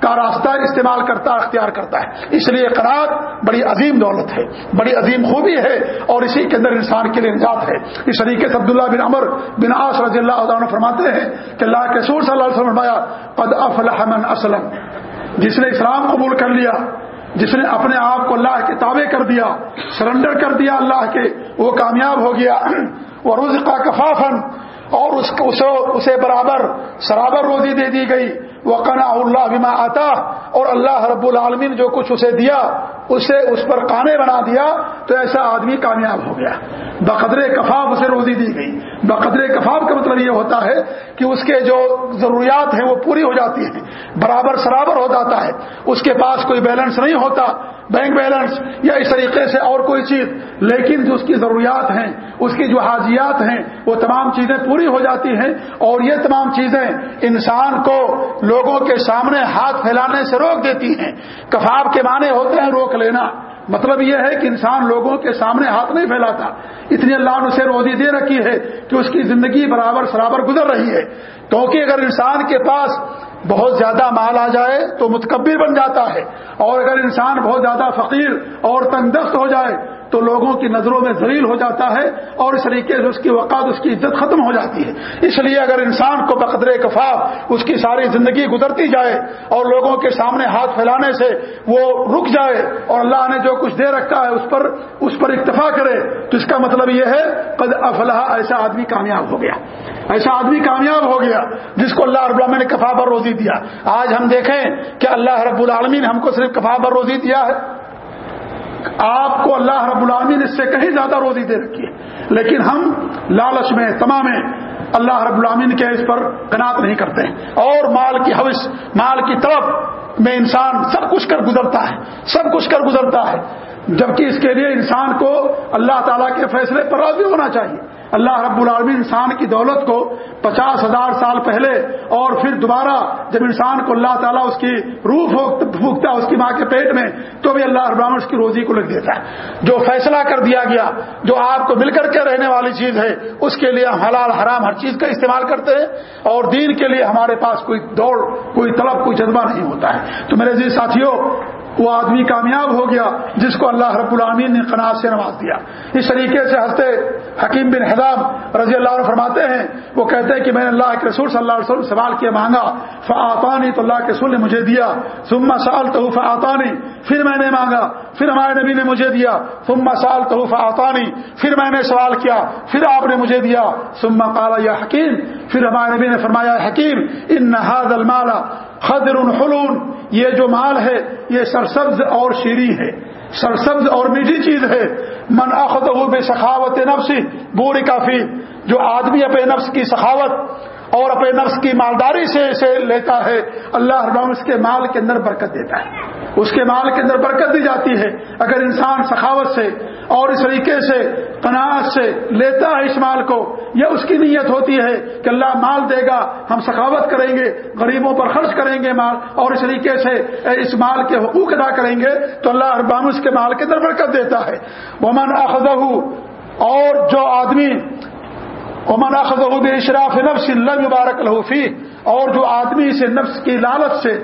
کا راستہ استعمال کرتا، اختیار کرتا ہے۔ اس لیے قرار بڑی عظیم دولت ہے، بڑی عظیم خوبی ہے اور اسی کے اندر انسان کے لیے نجات ہے۔ اس طریقے سے عبداللہ بن عمر بن آس رضی اللہ عنہ فرماتے ہیں کہ اللہ کے سور صلی اللہ علیہ وسلم فرمایا، قد افلح من اسلم جس نے اسلام قبول کر لیا جس نے اپنے آپ کو اللہ کے تابع کر دیا سرنڈر کر دیا اللہ کے، وہ کامیاب ہو گیا۔ وہ روز کا کفافن اور اس اسے برابر سرابر روزی دے دی گئی۔ وہ کنا اللہ بما آتا اور اللہ رب العالمین جو کچھ اسے دیا، اسے اس پر کانے بنا دیا، تو ایسا آدمی کامیاب ہو گیا۔ بقدر کفاف اسے روزی دی گئی۔ بقدر کفاف کا مطلب یہ ہوتا ہے کہ اس کے جو ضروریات ہیں وہ پوری ہو جاتی ہیں۔ برابر سرابر ہو جاتا ہے۔ اس کے پاس کوئی بیلنس نہیں ہوتا۔ بینک بیلنس یا اس طریقے سے اور کوئی چیز۔ لیکن جو اس کی ضروریات ہیں، اس کی جو حاجیات ہیں، وہ تمام چیزیں پوری ہو جاتی ہیں۔ اور یہ تمام چیزیں انسان کو لوگوں کے سامنے ہاتھ پھیلانے سے روک دیتی ہیں۔ کفاف کے معنی ہوتے ہیں روک لینا۔ مطلب یہ ہے کہ انسان لوگوں کے سامنے ہاتھ نہیں پھیلاتا۔ اتنی اللہ نے اسے روزی دے رکھی ہے کہ اس کی زندگی برابر برابر گزر رہی ہے۔ کیونکہ اگر انسان کے پاس بہت زیادہ مال آ جائے تو متکبر بن جاتا ہے اور اگر انسان بہت زیادہ فقیر اور تندرست ہو جائے تو لوگوں کی نظروں میں ذلیل ہو جاتا ہے اور اس طریقے سے اس کی وقات، اس کی عزت ختم ہو جاتی ہے۔ اس لیے اگر انسان کو بقدر کفاف اس کی ساری زندگی گزرتی جائے اور لوگوں کے سامنے ہاتھ پھیلانے سے وہ رک جائے اور اللہ نے جو کچھ دے رکھا ہے اس پر اس پر اکتفا کرے، تو اس کا مطلب یہ ہے، قد افلاح ایسا آدمی کامیاب ہو گیا۔ ایسا آدمی کامیاب ہو گیا جس کو اللہ رب العالمین نے کفا پر روزی دیا۔ آج ہم دیکھیں کہ اللہ رب العالمین ہم کو صرف کفا پر روزی دیا ہے۔ آپ کو اللہ رب العالمین اس سے کہیں زیادہ روزی دے رکھی ہے۔ لیکن ہم لالچ میں تمام اللہ رب العالمین کے اس پر کنات نہیں کرتے اور مال کی حوث، مال کی طرف میں انسان سب کچھ کر گزرتا ہے، سب کچھ کر گزرتا ہے۔ جبکہ اس کے لیے انسان کو اللہ تعالیٰ کے فیصلے پر راضی ہونا چاہیے۔ اللہ رب العالمین انسان کی دولت کو پچاس ہزار سال پہلے اور پھر دوبارہ جب انسان کو اللہ تعالیٰ اس کی روح پھونکتا ہے، اس کی ماں کے پیٹ میں، تو بھی اللہ رب اس کی روزی کو لگ دیتا ہے۔ جو فیصلہ کر دیا گیا، جو آپ کو مل کر کے رہنے والی چیز ہے، اس کے لیے ہم حلال، حرام ہر چیز کا استعمال کرتے ہیں اور دین کے لیے ہمارے پاس کوئی دوڑ، کوئی طلب، کوئی جذبہ نہیں ہوتا ہے۔ تو میرے جی ساتھیوں وہ آدمی کامیاب ہو گیا جس کو اللہ رب العامین نے قناع سے نواز دیا۔ اس طریقے سے ہنستے حکیم بن حضام رضی اللہ عنہ فرماتے ہیں، وہ کہتے ہیں کہ میں نے اللہ کے رسول صلی اللہ علیہ وسلم سوال کیا، مانگا فعطانی تو اللہ کے رسول نے مجھے دیا۔ ثم سال تو فعطانی پھر میں نے مانگا، پھر ہمارے نبی نے مجھے دیا۔ ثم سال تو فعطانی پھر میں نے سوال کیا، پھر آپ نے مجھے دیا۔ ثم قال، یا حکیم پھر ہمارے نبی نے فرمایا، حکیم ان هذا المال خضر حلون، یہ جو مال ہے، یہ سرسبز اور شیریں ہے سرسبز اور میٹھی چیز ہے۔ من اخذ بے سخاوت نفسی بوری کافی جو آدمی اپنے نفس کی سخاوت اور اپنے نفس کی مالداری سے اسے لیتا ہے۔ اللہ اس کے مال کے اندر برکت دیتا ہے۔ اس کے مال کے اندر برکت دی جاتی ہے۔ اگر انسان سخاوت سے اور اس طریقے سے تناز سے لیتا ہے اس مال کو یہ اس کی نیت ہوتی ہے کہ اللہ مال دے گا، ہم سخاوت کریں گے، غریبوں پر خرچ کریں گے مال، اور اس طریقے سے اس مال کے حقوق ادا کریں گے، تو اللہ اربان اس کے مال کے اندر برکت دیتا ہے۔ ومن اخذہ اور جو آدمی امن اخذ اشراف نفس اللہ مبارک لحفی اور جو آدمی اسے نفس کی لالت سے،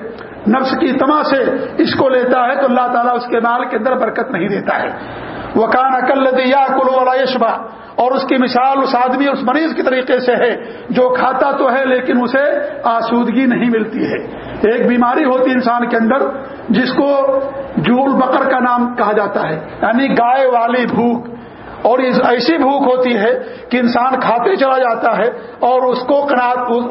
نفس کی تما سے اس کو لیتا ہے، تو اللہ تعالیٰ اس کے مال کے اندر برکت نہیں دیتا ہے۔ وہ کان اکل یا کلو یشبا اور اس کی مثال اس آدمی اس مریض کی طریقے سے ہے، جو کھاتا تو ہے لیکن اسے آسودگی نہیں ملتی ہے۔ ایک بیماری ہوتی انسان کے اندر، جس کو جول بکر کا نام کہا جاتا ہے یعنی گائے والی بھوک۔ اور ایسی بھوک ہوتی ہے کہ انسان کھاتے چلا جاتا ہے اور اس کو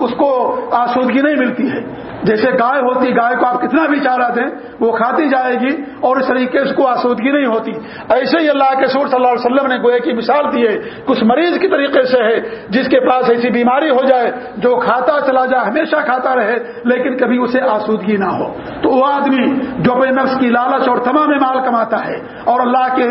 اس کو آسودگی نہیں ملتی ہے۔ جیسے گائے ہوتی، گائے کو آپ کتنا بھی چارہ دیں، وہ کھاتی جائے گی اور اس طریقے سے کو آسودگی نہیں ہوتی۔ ایسے ہی اللہ کے سور صلی اللہ علیہ وسلم نے گوئے کی مثال دی ہے، کچھ مریض کی طریقے سے ہے، جس کے پاس ایسی بیماری ہو جائے، جو کھاتا چلا جائے، ہمیشہ کھاتا رہے، لیکن کبھی اسے آسودگی نہ ہو۔ تو وہ آدمی جو اپنے نفس کی لالچ اور تمام مال کماتا ہے اور اللہ کے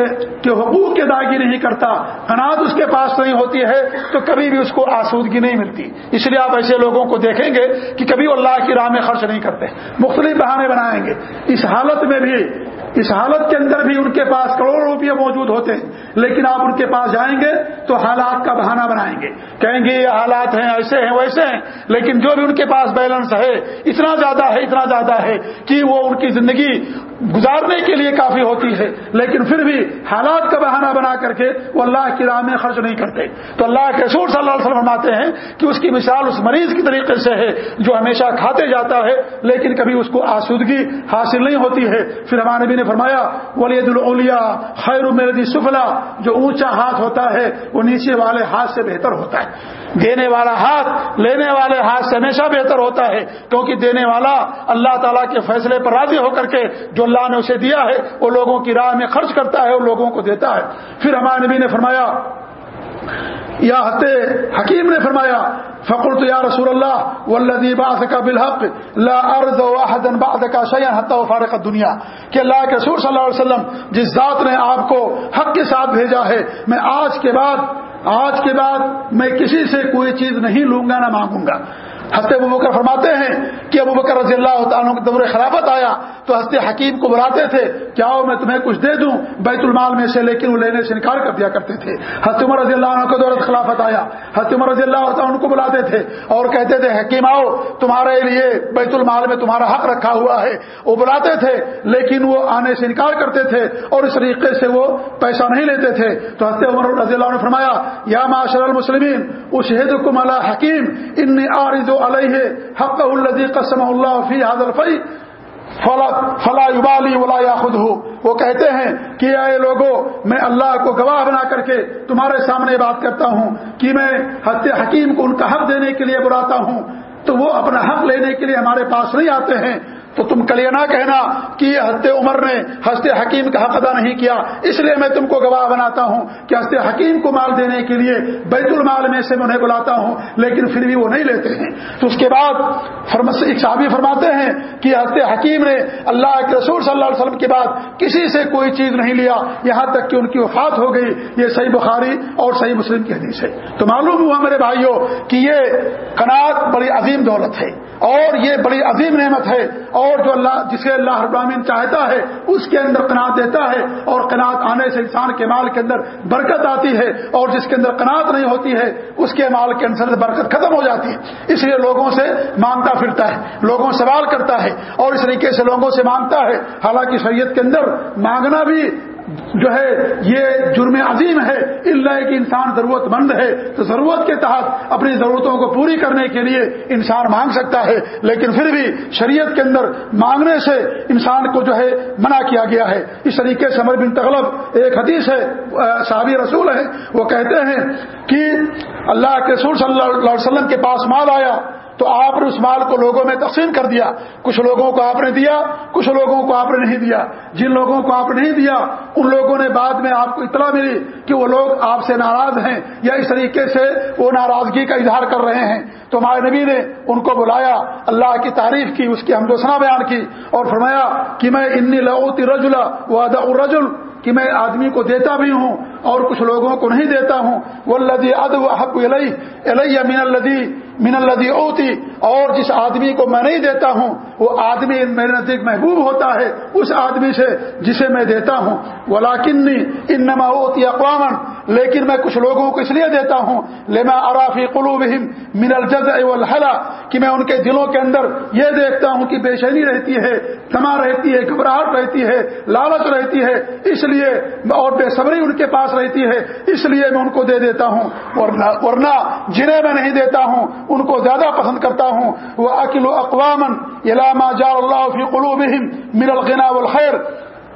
حقوق کے داغی نہیں کرتا اناج اس کے پاس نہیں ہوتی ہے تو کبھی بھی اس کو آسودگی نہیں ملتی۔ اس لیے آپ ایسے لوگوں کو دیکھیں گے کہ کبھی وہ اللہ کی راہ میں خرچ نہیں کرتے۔ مختلف بہانے بنائیں گے۔ اس حالت میں بھی، اس حالت کے اندر بھی ان کے پاس کروڑوں روپئے موجود ہوتے ہیں۔ لیکن آپ ان کے پاس جائیں گے تو حالات کا بہانہ بنائیں گے۔ کہیں گے یہ حالات ہیں، ایسے ہیں، ویسے ہیں، لیکن جو بھی ان کے پاس بیلنس ہے، اتنا زیادہ ہے، اتنا زیادہ ہے کہ وہ ان کی زندگی گزارنے کے لیے کافی ہوتی ہے، لیکن پھر بھی حالات کا بہانہ بنا کر کے وہ اللہ کی راہ میں خرچ نہیں کرتے۔ تو اللہ کے سور صلی اللہ علیہ وسلم فرماتے ہیں کہ اس کی مثال اس مریض کی طریقے سے ہے جو ہمیشہ کھاتے جاتا ہے، لیکن کبھی اس کو آسودگی حاصل نہیں ہوتی ہے۔ پھر ہمارے نبی نے فرمایا ولید الولیا خیر میردی سفلا۔ جو اونچا ہاتھ ہوتا ہے، وہ نیچے والے ہاتھ سے بہتر ہوتا ہے۔ دینے والا ہاتھ لینے والے ہاتھ سے ہمیشہ بہتر ہوتا ہے، کیونکہ دینے والا اللہ تعالیٰ کے فیصلے پر راضی ہو کر کے جو اللہ نے اسے دیا ہے، وہ لوگوں کی راہ میں خرچ کرتا ہے، وہ لوگوں کو دیتا ہے۔ پھر ہمارے نبی نے فرمایا، یا ہتے حکیم نے فرمایا فخر تو یا رسول اللہ ولدی باس کا بالحق، لا ارد واحد بعد کا شیئا حتى فارق دنیا کہ اللہ کے رسول صلی اللہ علیہ وسلم جس ذات نے آپ کو حق کے ساتھ بھیجا ہے، میں آج کے بعد، آج کے بعد میں کسی سے کوئی چیز نہیں لوں گا، نہ مانگوں گا۔ ہنستے ابو بکر فرماتے ہیں کہ ابو بکر رضی اللہ تعالیٰ کے دور خلافت آیا تو ہنستے حکیم کو بلاتے تھے کیا میں تمہیں کچھ دے دوں۔ بیت المال میں سے، لیکن وہ لینے سے انکار کر دیا کرتے تھے۔ ہست عمر رضی اللہ عنہ دور خلافت آیا۔ ہست عمر رضی اللہ تعالیٰ کو بلاتے تھے اور کہتے تھے، حکیم آؤ، تمہارے لیے بیت المال میں تمہارا حق رکھا ہوا ہے۔ وہ بلاتے تھے، لیکن وہ آنے سے انکار کرتے تھے اور اس طریقے سے وہ پیسہ نہیں لیتے تھے۔ تو ہست عمر رضی اللہ نے فرمایا، یا معاشر المسلمین اشہد کم اللہ حکیم ان آرز علیہ حق الدی قسم اللہ فی حضر فی فلا ابالی ولا یا خود ہو وہ کہتے ہیں کہ اے لوگوں میں اللہ کو گواہ بنا کر کے تمہارے سامنے بات کرتا ہوں کہ میں حت حکیم کو ان کا حق دینے کے لیے بلاتا ہوں، تو وہ اپنا حق لینے کے لیے ہمارے پاس نہیں آتے ہیں۔ تو تم کل یہ نہ کہنا کہ ہست عمر نے ہست حکیم کا حق ادا نہیں کیا۔ اس لیے میں تم کو گواہ بناتا ہوں کہ ہست حکیم کو مال دینے کے لیے بیت المال میں سے میں انہیں بلاتا ہوں، لیکن پھر بھی وہ نہیں لیتے۔ ہیں تو اس کے بعد ایک صحابی فرماتے ہیں کہ ہست حکیم نے اللہ کے رسول صلی اللہ علیہ وسلم کے بعد کسی سے کوئی چیز نہیں لیا۔ یہاں تک کہ ان کی وفات ہو گئی۔ یہ صحیح بخاری اور صحیح مسلم کی حدیث ہے۔ تو معلوم ہوا میرے بھائیوں کہ یہ کنات بڑی عظیم دولت ہے۔ اور یہ بڑی عظیم نعمت ہے اور جو اللہ جسے اللہ ابراہین چاہتا ہے، اس کے اندر قناعت دیتا ہے اور قناعت آنے سے انسان کے مال کے اندر برکت آتی ہے اور جس کے اندر قناعت نہیں ہوتی ہے، اس کے مال کے اندر برکت ختم ہو جاتی ہے۔ اس لیے لوگوں سے مانگتا پھرتا ہے، لوگوں سوال کرتا ہے اور اس طریقے سے لوگوں سے مانگتا ہے۔ حالانکہ شریعت کے اندر مانگنا بھی جو ہے یہ جرم عظیم ہے۔ اللہ کہ انسان ضرورت مند ہے۔ تو ضرورت کے تحت اپنی ضرورتوں کو پوری کرنے کے لیے انسان مانگ سکتا ہے، لیکن پھر بھی شریعت کے اندر مانگنے سے انسان کو جو ہے منع کیا گیا ہے۔ اس طریقے سے بن تغلب ایک حدیث ہے، صحابی رسول ہے وہ کہتے ہیں کہ اللہ کے رسول صلی اللہ علیہ وسلم کے پاس مال آیا۔ تو آپ نے اس مال کو لوگوں میں تقسیم کر دیا۔ کچھ لوگوں کو آپ نے دیا، کچھ لوگوں کو آپ نے نہیں دیا۔ جن لوگوں کو آپ نے نہیں دیا، ان لوگوں نے بعد میں آپ کو اطلاع ملی کہ وہ لوگ آپ سے ناراض ہیں یا اس طریقے سے وہ ناراضگی کا اظہار کر رہے ہیں۔ تو ہمارے نبی نے ان کو بلایا، اللہ کی تعریف کی، اس کی ہم دوسرا بیان کی اور فرمایا کہ میں انی لوتی رجلا وہ ادا رجل کہ میں آدمی کو دیتا بھی ہوں اور کچھ لوگوں کو نہیں دیتا ہوں۔ وہ لدی اد و حق علیہ مین الدی من الدی اوتی اور جس آدمی کو میں نہیں دیتا ہوں، وہ آدمی میرے نزدیک محبوب ہوتا ہے، اس آدمی سے جسے میں دیتا ہوں۔ ولاکنی ان نما اوتی اقوام لیکن میں کچھ لوگوں کو اس لیے دیتا ہوں۔ لما ارافی قلوب من الجز والحلا کہ میں ان کے دلوں کے اندر یہ دیکھتا ہوں کہ بے شینی رہتی ہے، تما رہتی ہے، گھبراہٹ رہتی ہے، لالچ رہتی ہے، اس لیے اور بے صبری ان کے پاس رہتی ہے، اس لیے میں ان کو دے دیتا ہوں۔ ورنہ جنہیں میں نہیں دیتا ہوں، ان کو زیادہ پسند کرتا ہوں۔ وہ اکیل و اقوام علامہ جا اللہ فی قلوبہم من الغنا والخیر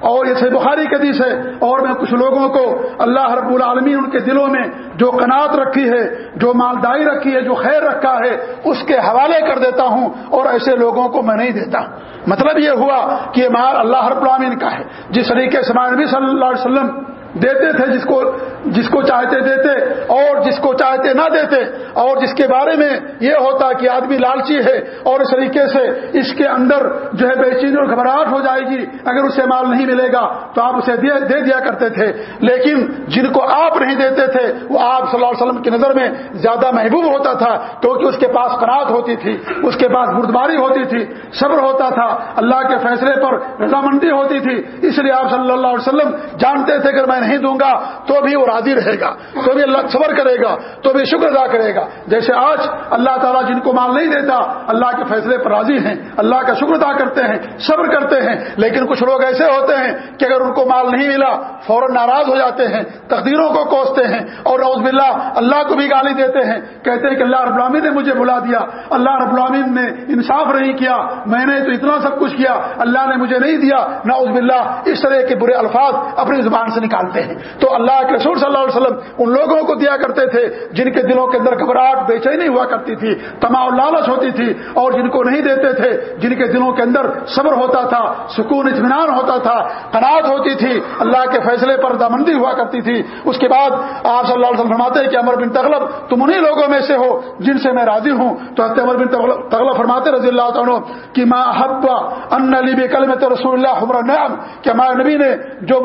اور یہ بخاری کے حدیث ہے۔ اور میں کچھ لوگوں کو اللہ رب العالمین ان کے دلوں میں جو قناعت رکھی ہے، جو مالدائی رکھی ہے، جو خیر رکھا ہے، اس کے حوالے کر دیتا ہوں اور ایسے لوگوں کو میں نہیں دیتا۔ مطلب یہ ہوا کہ یہ مال اللہ رب العالمین کا ہے۔ جس طریقے سے نبی صلی اللہ علیہ وسلم دیتے تھے، جس کو جس کو چاہتے دیتے اور جس کو چاہتے نہ دیتے اور جس کے بارے میں یہ ہوتا کہ آدمی لالچی ہے اور اس طریقے سے اس کے اندر جو ہے بے چینی اور گھبراہٹ ہو جائے گی، اگر اسے مال نہیں ملے گا تو آپ اسے دے دیا کرتے تھے۔ لیکن جن کو آپ نہیں دیتے تھے، وہ آپ صلی اللہ علیہ وسلم کی نظر میں زیادہ محبوب ہوتا تھا، کیونکہ اس کے پاس قرآت ہوتی تھی، اس کے پاس بردباری ہوتی تھی، صبر ہوتا تھا، اللہ کے فیصلے پر رضامندی ہوتی تھی۔ اس لیے آپ صلی اللہ علیہ وسلم جانتے تھے کہ میں نہیں دوں گا تو بھی وہ راضی رہے گا، تو بھی اللہ صبر کرے گا، تو بھی شکر ادا کرے گا۔ جیسے آج اللہ تعالیٰ جن کو مال نہیں دیتا، اللہ کے فیصلے پر راضی ہیں، اللہ کا شکر ادا کرتے ہیں، صبر کرتے ہیں، لیکن کچھ لوگ ایسے ہوتے ہیں کہ اگر ان کو مال نہیں ملا، فوراً ناراض ہو جاتے ہیں، تقدیروں کو کوستے ہیں اور روز بلّہ اللہ کو بھی گالی دیتے ہیں۔ کہتے ہیں کہ اللہ رب العالمین نے مجھے بلا دیا، اللہ رب العالمین نے انصاف نہیں کیا، میں نے تو اتنا سب کچھ کیا، اللہ نے مجھے نہیں دیا۔ نعوذ باللہ اس طرح کے برے الفاظ اپنی زبان سے نکالتے ہیں۔ تو اللہ کے رسول صلی اللہ علیہ وسلم ان لوگوں کو دیا کرتے تھے جن کے دلوں کے اندر گھبراہٹ بے چینی ہوا کرتی تھی تمام لالچ ہوتی تھی اور جن کو نہیں دیتے تھے، جن کے دلوں کے اندر صبر ہوتا تھا، سکون، اطمینان ہوتا تھا قناعت ہوتی تھی، اللہ کے فیصلے پر دامندی ہوا کرتی تھی۔ اس کے بعد آپ صلی اللہ علیہ وسلم فرماتے ہیں کہ امر بن تغلب، تم انہیں لوگوں میں سے ہو جن سے میں راضی ہوں۔ تو امر بن تغلب فرماتے رضی اللہ عنہ کہ ماں حبا ان علی کل میں تو رسول اللہ حمر نعم کہ ہمارے نبی نے جو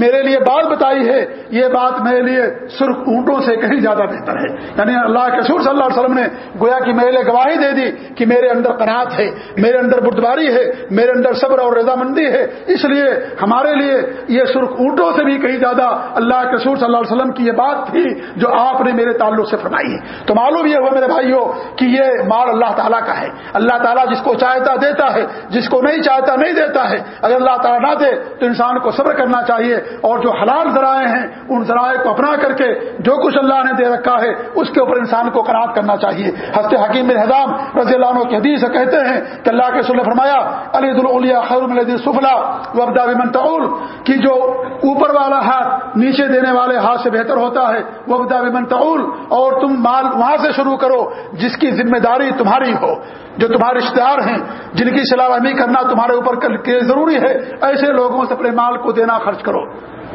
میرے لیے بات بتائی ہے، یہ بات میرے لیے سرخ اونٹوں سے کہیں زیادہ بہتر ہے۔ یعنی اللہ کے سور صلی اللہ علیہ وسلم نے گویا کہ میرے لیے گواہی دے دی کہ میرے اندر قناعت ہے، میرے اندر بردباری ہے، میرے اندر صبر اور رضامندی ہے۔ اس لیے ہمارے لیے یہ سرخ اونٹوں سے بھی کہیں زیادہ اللہ کے سور صلی اللہ علیہ وسلم کی یہ بات تھی جو آپ نے میرے تعلق سے فرمائی۔ ہے تو معلوم یہ ہوا میرے بھائیوں کہ یہ مال اللہ تعالیٰ کا ہے۔ اللہ تعالیٰ جس کو چاہتا دیتا ہے، جس کو نہیں چاہتا نہیں دیتا ہے۔ اگر اللہ تعالیٰ نہ دے تو انسان کو صبر کرنا چاہیے اور جو حلال ذرائع ہیں، ان ذرائع کو اپنا کر کے جو کچھ اللہ نے دے رکھا ہے، اس کے اوپر انسان کو قرآن کرنا چاہیے۔ ہست حکیم بن حضام رضی اللہ عنہ کی حدیث کہتے ہیں کہ اللہ کے سلح فرمایا، علی دلیا خیر سفلا وبدا بمن تعول کی جو اوپر والا ہاتھ نیچے دینے والے ہاتھ سے بہتر ہوتا ہے وبدا بمن تعول، اور تم مال وہاں سے شروع کرو جس کی ذمہ داری تمہاری ہو، جو تمہارے رشتے دار ہیں، جن کی سلامی کرنا تمہارے اوپر ضروری ہے، ایسے لوگوں سے اپنے مال کو دینا خرچ کرو۔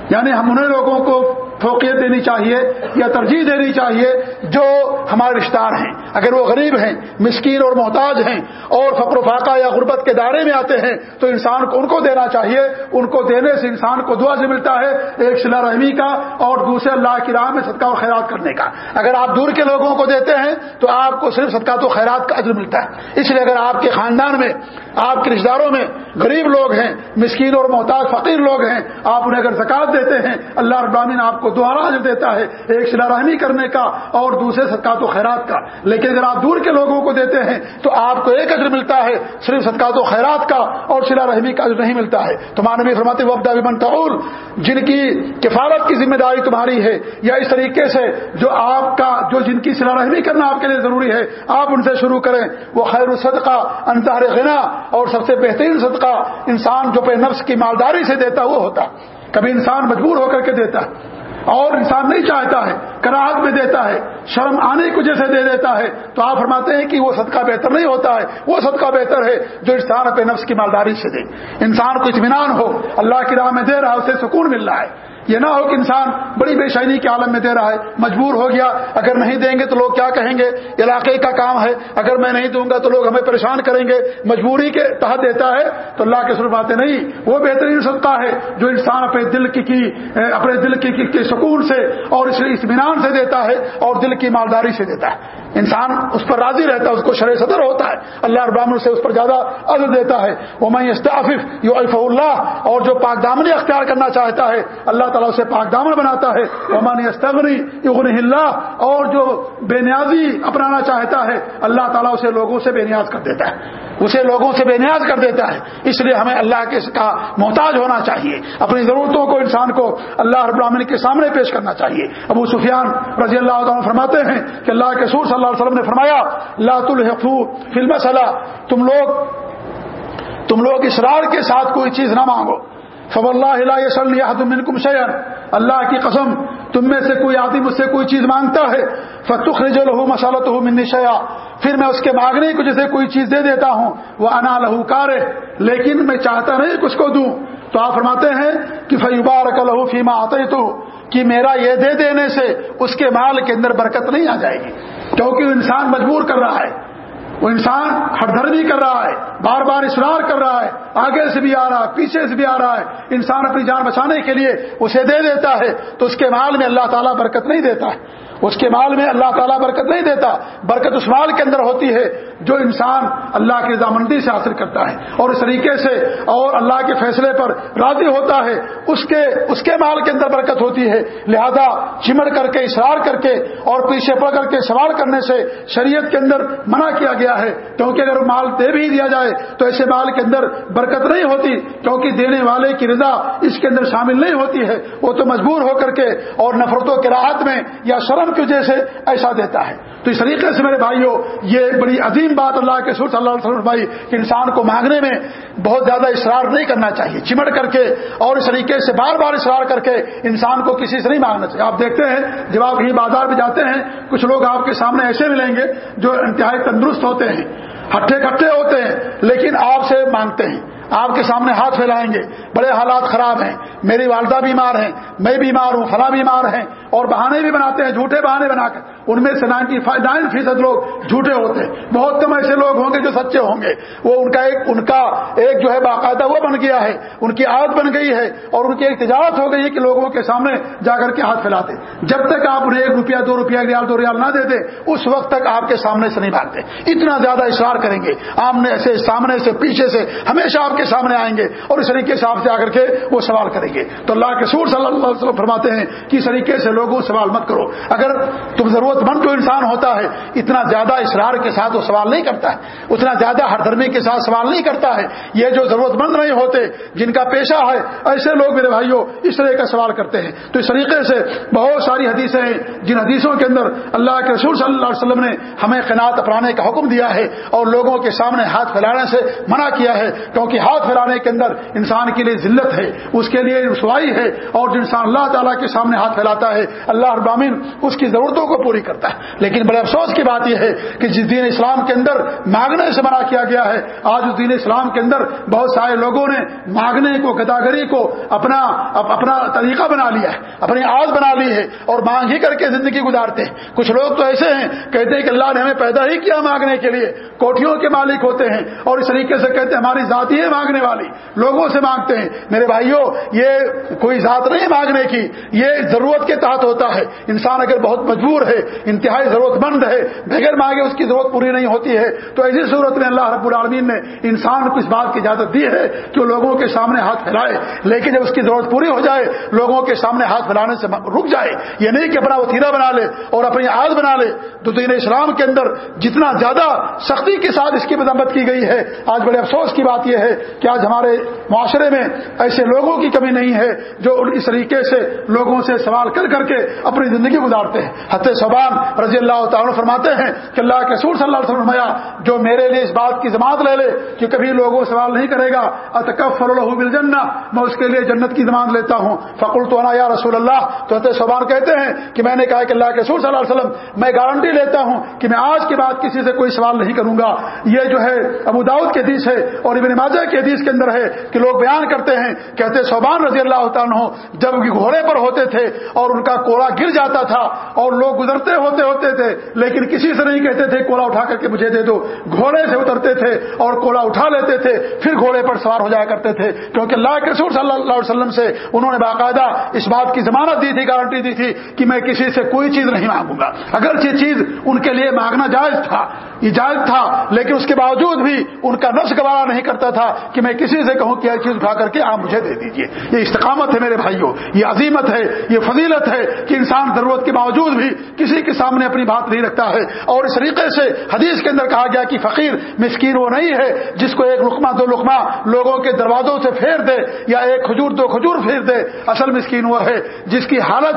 یعنی ہم انہیں لوگوں کو فوقیت دینی چاہیے یا ترجیح دینی چاہیے جو ہمارے رشتہ دار ہیں۔ اگر وہ غریب ہیں، مسکین اور محتاج ہیں اور فقر و فاقہ یا غربت کے دائرے میں آتے ہیں، تو انسان کو ان کو دینا چاہیے۔ ان کو دینے سے انسان کو دعا سے ملتا ہے ایک سلا رحمی کا اور دوسرے اللہ کی راہ میں صدقہ و خیرات کرنے کا۔ اگر آپ دور کے لوگوں کو دیتے ہیں، تو آپ کو صرف صدقہ تو خیرات کا عزر ملتا ہے۔ اس لیے اگر آپ کے خاندان میں، آپ کے رشتے داروں میں غریب لوگ ہیں، مسکین اور محتاج فقیر لوگ ہیں، آپ انہیں اگر زکات دیتے ہیں۔ اللہ ابامین آپ کو دوبارہ عزر دیتا ہے ایک سلا رحمی کرنے کا اور دوسرے صدقات و خیرات کا۔ لیکن اگر آپ دور کے لوگوں کو دیتے ہیں تو آپ کو ایک عزر ملتا ہے صرف صدقات و خیرات کا اور سلا رحمی کا عزر نہیں ملتا ہے۔ تو مانوی فرماتے وبدا بن تعول، جن کی کفالت کی ذمہ داری تمہاری ہے یا اس طریقے سے جو آپ کا جو جن کی سلا رحمی کرنا آپ کے لیے ضروری ہے، آپ ان سے شروع کریں۔ وہ خیر الصدقہ انتہار غنا اور سب سے بہترین صدقہ انسان جو پہ نفس کی مالداری سے دیتا وہ ہوتا کبھی انسان مجبور ہو کر کے دیتا ہے اور انسان نہیں چاہتا ہے، کراہت میں دیتا ہے، شرم آنے کی وجہ سے دے دیتا ہے۔ تو آپ فرماتے ہیں کہ وہ صدقہ بہتر نہیں ہوتا ہے، وہ صدقہ بہتر ہے جو انسان اپنے نفس کی مالداری سے دے۔ انسان کو اطمینان ہو، اللہ کی راہ میں دے رہا ہے، اسے سکون مل رہا ہے۔ یہ نہ ہو کہ انسان بڑی بے شائنی کے عالم میں دے رہا ہے، مجبور ہو گیا، اگر نہیں دیں گے تو لوگ کیا کہیں گے؟ علاقے کا کام ہے، اگر میں نہیں دوں گا تو لوگ ہمیں پریشان کریں گے، مجبوری کے تحت دیتا ہے، تو اللہ کے سر باتیں نہیں، وہ بہترین سکتا ہے جو انسان اپنے دل کی اپنے دل کی سکون سے اور اس اطمینان سے دیتا ہے اور دل کی مالداری سے دیتا ہے۔ انسان اس پر راضی رہتا ہے، اس کو شرح صدر ہوتا ہے۔ اللہ ابراہن سے اس پر زیادہ عزت دیتا ہے۔ وہ میں استعفف یو الف اللہ اور جو پاک دامنی اختیار کرنا چاہتا ہے، اللہ تعالیٰ اسے پاک دامن بناتا ہے۔ وہ من استغنی یغن اللہ اور جو بے نیازی اپنانا چاہتا ہے، اللہ تعالیٰ اسے لوگوں سے بے نیاز کر دیتا ہے۔ اسے لوگوں سے بے نیاز کر دیتا ہے۔ اس لیے ہمیں اللہ کے کا محتاج ہونا چاہیے۔ اپنی ضرورتوں کو، انسان کو اللہ رب العالمین کے سامنے پیش کرنا چاہیے۔ ابو سفیان رضی اللہ عنہ فرماتے ہیں کہ اللہ کے سور صلی اللہ علیہ وسلم نے فرمایا لاۃ الحفور فلم تم لوگ تم لوگ اسرار کے ساتھ کوئی چیز نہ مانگو۔ فب اللہ منکم شیئن اللہ کی قسم، تم میں سے کوئی آدمی مجھ سے کوئی چیز مانگتا ہے فتخ رج الحو مسالت ہو من شیا پھر میں اس کے مانگنے کو جیسے کوئی چیز دے دیتا ہوں وہ انا لہو کارے لیکن میں چاہتا نہیں کچھ کو دوں۔ تو آپ فرماتے ہیں کہ فیوبار کا لہو فیما آتے تو کہ میرا یہ دے دینے سے اس کے مال کے اندر برکت نہیں آ جائے گی۔ کیونکہ وہ انسان مجبور کر رہا ہے۔ وہ انسان ہر دھرمی کر رہا ہے، بار بار اصرار کر رہا ہے، آگے سے بھی آ رہا ہے، پیچھے سے بھی آ رہا ہے۔ انسان اپنی جان بچانے کے لیے اسے دے دیتا ہے تو اس کے مال میں اللہ تعالیٰ برکت نہیں دیتا ہے۔ اس کے مال میں اللہ تعالیٰ برکت نہیں دیتا۔ برکت اس مال کے اندر ہوتی ہے جو انسان اللہ کی رضامندی سے حاصل کرتا ہے۔ اور اس طریقے سے اور اللہ کے فیصلے پر راضی ہوتا ہے، اس کے اس کے مال کے اندر برکت ہوتی ہے۔ لہذا چمڑ کر کے اشرار کر کے اور پیچھے پڑ کر کے سوال کرنے سے شریعت کے اندر منع کیا گیا ہے۔ کیونکہ اگر مال دے بھی دیا جائے تو ایسے مال کے اندر برکت نہیں ہوتی، کیونکہ دینے والے کی رضا اس کے اندر شامل نہیں ہوتی ہے۔ وہ تو مجبور ہو کر کے اور نفرتوں کے راحت میں یا شرم کی وجہ سے ایسا دیتا ہے۔ تو اس طریقے سے میرے بھائیوں، یہ بڑی عظیم بات اللہ کے سر صلی اللہ علیہ وسلم بھائی کہ انسان کو مانگنے میں بہت زیادہ اصرار نہیں کرنا چاہیے۔ چمٹ کر کے اور اس طریقے سے بار بار اصرار کر کے انسان کو کسی سے نہیں مانگنا چاہیے۔ آپ دیکھتے ہیں، جب آپ کہیں بازار میں جاتے ہیں، کچھ لوگ آپ کے سامنے ایسے ملیں گے جو انتہائی تندرست ہوتے ہیں، ہٹھے کٹھے ہوتے ہیں، لیکن آپ سے مانگتے ہیں۔ آپ کے سامنے ہاتھ پھیلائیں گے۔ بڑے حالات خراب ہیں۔ میری والدہ بیمار ہیں، میں بیمار ہوں، فلاں بیمار ہیں اور بہانے بھی بناتے ہیں، جھوٹے بہانے بنا کر۔ ان میں سے نائنٹی نائن فیصد لوگ جھوٹے ہوتے ہیں۔ بہت کم ایسے لوگ ہوں گے جو سچے ہوں گے۔ وہ ان کا ایک ان کا ایک جو ہے باقاعدہ وہ بن گیا ہے۔ ان کی عادت بن گئی ہے اور ان کی ایک تجارت ہو گئی ہے کہ لوگوں کے سامنے جا کر کے ہاتھ پھیلاتے۔ جب تک آپ انہیں ایک روپیہ، دو روپیہ، ریال، دو ریال نہ دیتے اس وقت تک آپ کے سامنے سے نہیں بھاگتے۔ اتنا زیادہ اشرار کریں گے۔ آمنے سے، سامنے سے، پیچھے سے، ہمیشہ آپ کے سامنے آئیں گے اور اس طریقے سے آپ سے آ کر کے وہ سوال کریں گے۔ تو اللہ کے سور صلی اللہ علیہ وسلم فرماتے ہیں کہ اس طریقے سے لوگوں سوال مت کرو۔ اگر تم ضرورت مند جو انسان ہوتا ہے، اتنا زیادہ اشرار کے ساتھ وہ سوال نہیں کرتا ہے، اتنا زیادہ ہر دھرمی کے ساتھ سوال نہیں کرتا ہے۔ یہ جو ضرورت مند نہیں ہوتے، جن کا پیشہ ہے، ایسے لوگ میرے بھائیوں اس طرح کا سوال کرتے ہیں۔ تو اس طریقے سے بہت ساری حدیثیں ہیں، جن حدیثوں کے اندر اللہ کے رسول صلی اللہ علیہ وسلم نے ہمیں قناعت اپنانے کا حکم دیا ہے اور لوگوں کے سامنے ہاتھ پھیلانے سے منع کیا ہے، کیونکہ ہاتھ پھیلانے کے اندر انسان کے لیے ذلت ہے، اس کے لیے رسوائی ہے اور جو انسان اللہ تعالیٰ کے سامنے ہاتھ پھیلاتا ہے، اللہ ابامین اس کی ضرورتوں کو پوری کرتا ہے۔ لیکن بڑے افسوس کی بات یہ ہے کہ جس دین اسلام کے اندر مانگنے سے منع کیا گیا ہے، آج اس دین اسلام کے اندر بہت سارے لوگوں نے مانگنے کو، گداگری کو اپنا اپنا طریقہ بنا لیا ہے، اپنی آج بنا لی ہے اور مانگ ہی کر کے زندگی گزارتے ہیں۔ کچھ لوگ تو ایسے ہیں، کہتے ہیں کہ اللہ نے ہمیں پیدا ہی کیا مانگنے کے لیے، کوٹھیوں کے مالک ہوتے ہیں اور اس طریقے سے کہتے ہیں ہماری ذات ہی ہے مانگنے والی، لوگوں سے مانگتے ہیں۔ میرے بھائیوں یہ کوئی ذات نہیں مانگنے کی، یہ ضرورت کے تحت ہوتا ہے۔ انسان اگر بہت مجبور ہے انتہائی ضرورت مند ہے، بغیر مانگے اس کی ضرورت پوری نہیں ہوتی ہے۔ تو ایسی صورت میں اللہ رب العالمین نے انسان کو اس بات کی اجازت دی ہے کہ وہ لوگوں کے سامنے ہاتھ پھیلائے۔ لیکن جب اس کی ضرورت پوری ہو جائے، لوگوں کے سامنے ہاتھ پھیلانے سے رک جائے۔ یہ نہیں کہ اپنا وتیرا بنا لے اور اپنی آد بنا لے۔ تو دین اسلام کے اندر جتنا زیادہ سختی کے ساتھ اس کی مذمت کی گئی ہے، آج بڑے افسوس کی بات یہ ہے کہ آج ہمارے معاشرے میں ایسے لوگوں کی کمی نہیں ہے جو اس طریقے سے لوگوں سے سوال کر کر کے اپنی زندگی گزارتے ہیں۔ حت صبان رضی اللہ تعالیٰ فرماتے ہیں کہ اللہ کے سور صلی اللہ علیہ وسلم فرمایا، جو میرے لیے اس بات کی ضمانت لے لے کہ کبھی لوگوں سوال نہیں کرے گا اتکف بل جنا میں اس کے لیے جنت کی ضمانت لیتا ہوں۔ فقول تو یا رسول اللہ، تو حت صبان کہتے ہیں کہ میں نے کہا کہ اللہ کے سور صلی اللہ علیہ وسلم، میں گارنٹی لیتا ہوں کہ میں آج کے بعد کسی سے کوئی سوال نہیں کروں گا۔ یہ جو ہے ابو داؤد کے حدیث ہے اور ابن ماجہ کے حدیث کے اندر ہے کہ لوگ بیان کرتے ہیں کہتے صوبان رضی اللہ عنہ جب گھوڑے پر ہوتے تھے اور ان کا کوڑا گر جاتا تھا اور لوگ گزرتے بڑے ہوتے ہوتے تھے، لیکن کسی سے نہیں کہتے تھے، کولا اٹھا کر کے مجھے دے دو۔ گھوڑے سے اترتے تھے اور کولا اٹھا لیتے تھے، پھر گھوڑے پر سوار ہو جایا کرتے تھے۔ کیونکہ اللہ کے رسول صلی اللہ علیہ وسلم سے انہوں نے باقاعدہ اس بات کی ضمانت دی تھی گارنٹی دی تھی کہ میں کسی سے کوئی چیز نہیں مانگوں گا۔ اگر یہ چیز ان کے لیے مانگنا جائز تھا، یہ جائز تھا، لیکن اس کے باوجود بھی ان کا نفس گوارا نہیں کرتا تھا کہ میں کسی سے کہوں کہ یہ چیز اٹھا کر کے آپ مجھے دے دیجیے یہ استقامت ہے میرے بھائیوں، یہ عظیمت ہے، یہ فضیلت ہے کہ انسان ضرورت کے باوجود بھی کسی کے سامنے اپنی بات نہیں رکھتا ہے۔ اور اس طریقے سے حدیث کے اندر کہا گیا کہ فقیر مسکین وہ نہیں ہے جس کو ایک لقمہ دو لقمہ لوگوں کے دروازوں سے پھیر دے یا ایک کھجور دو کھجور پھیر دے۔ اصل مسکین وہ ہے جس کی حالت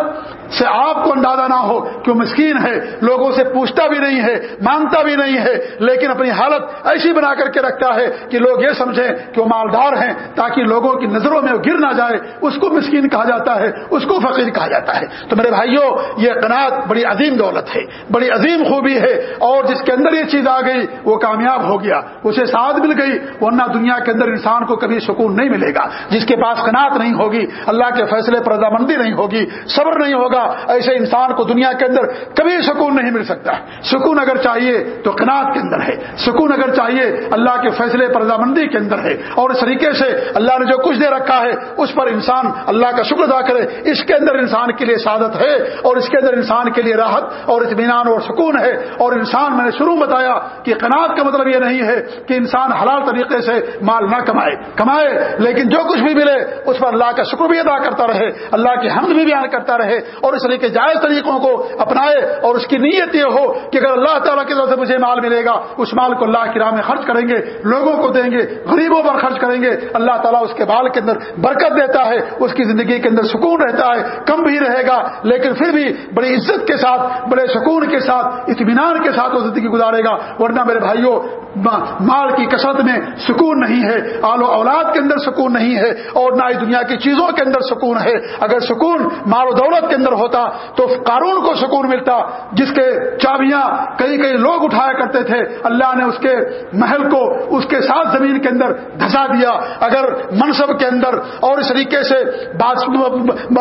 سے آپ کو اندازہ نہ ہو کہ وہ مسکین ہے۔ لوگوں سے پوچھتا بھی نہیں ہے، مانگتا بھی نہیں ہے، لیکن اپنی حالت ایسی بنا کر کے رکھتا ہے کہ لوگ یہ سمجھیں کہ وہ مالدار ہیں تاکہ لوگوں کی نظروں میں وہ گر نہ جائے۔ اس کو مسکین کہا جاتا ہے، اس کو فقیر کہا جاتا ہے۔ تو میرے بھائیوں، یہ قناعت بڑی عظیم دولت ہے، بڑی عظیم خوبی ہے، اور جس کے اندر یہ چیز آ گئی، وہ کامیاب ہو گیا، اسے ساتھ مل گئی، ورنہ دنیا کے اندر انسان کو کبھی سکون نہیں ملے گا، جس کے پاس قناعت نہیں ہوگی، اللہ کے فیصلے پر رضامندی نہیں ہوگی، صبر نہیں ہوگا، ایسے انسان کو دنیا کے اندر کبھی سکون نہیں مل سکتا۔ سکون اگر چاہیے تو قناعت کے اندر ہے، سکون اگر چاہیے اللہ کے فیصلے پر رضامندی کے اندر ہے، اور اس طریقے سے اللہ نے جو کچھ دے رکھا ہے، اس پر انسان اللہ کا شکر ادا کرے، اس کے اندر انسان کے لیے سعادت ہے، اور اس کے اندر انسان کے لیے راحت اور اطمینان اور سکون ہے اور انسان میں نے شروع بتایا کہ قناعت کا مطلب یہ نہیں ہے کہ انسان حلال طریقے سے مال نہ کمائے کمائے، لیکن جو کچھ بھی ملے اس پر اللہ کا شکر بھی ادا کرتا رہے، اللہ کی حمد بھی بیان کرتا رہے اور اس طریقے جائز طریقوں کو اپنائے اور اس کی نیت یہ ہو کہ اگر اللہ تعالیٰ کی طرف سے مجھے مال ملے گا، اس مال کو اللہ کی راہ میں خرچ کریں گے، لوگوں کو دیں گے، غریبوں پر خرچ کریں گے، اللہ تعالیٰ اس کے بال کے اندر برکت دیتا ہے، اس کی زندگی کے اندر سکون رہتا ہے، کم بھی رہے گا، لیکن پھر بھی بڑی عزت کے ساتھ بڑے سکون کے ساتھ، اطمینان کے ساتھ وہ زندگی گزارے گا۔ ورنہ میرے بھائیوں مال کی کثرت میں سکون نہیں ہے۔ آل و اولاد کے اندر سکون نہیں ہے اور نہ ہی دنیا کی چیزوں کے اندر سکون ہے۔ اگر سکون مال و دولت کے اندر ہوتا تو قارون کو سکون ملتا، جس کے چابیاں کئی کئی لوگ اٹھایا کرتے تھے۔ اللہ نے اس کے محل کو اس کے ساتھ زمین کے اندر دھسا دیا۔ اگر منصب کے اندر اور اس طریقے سے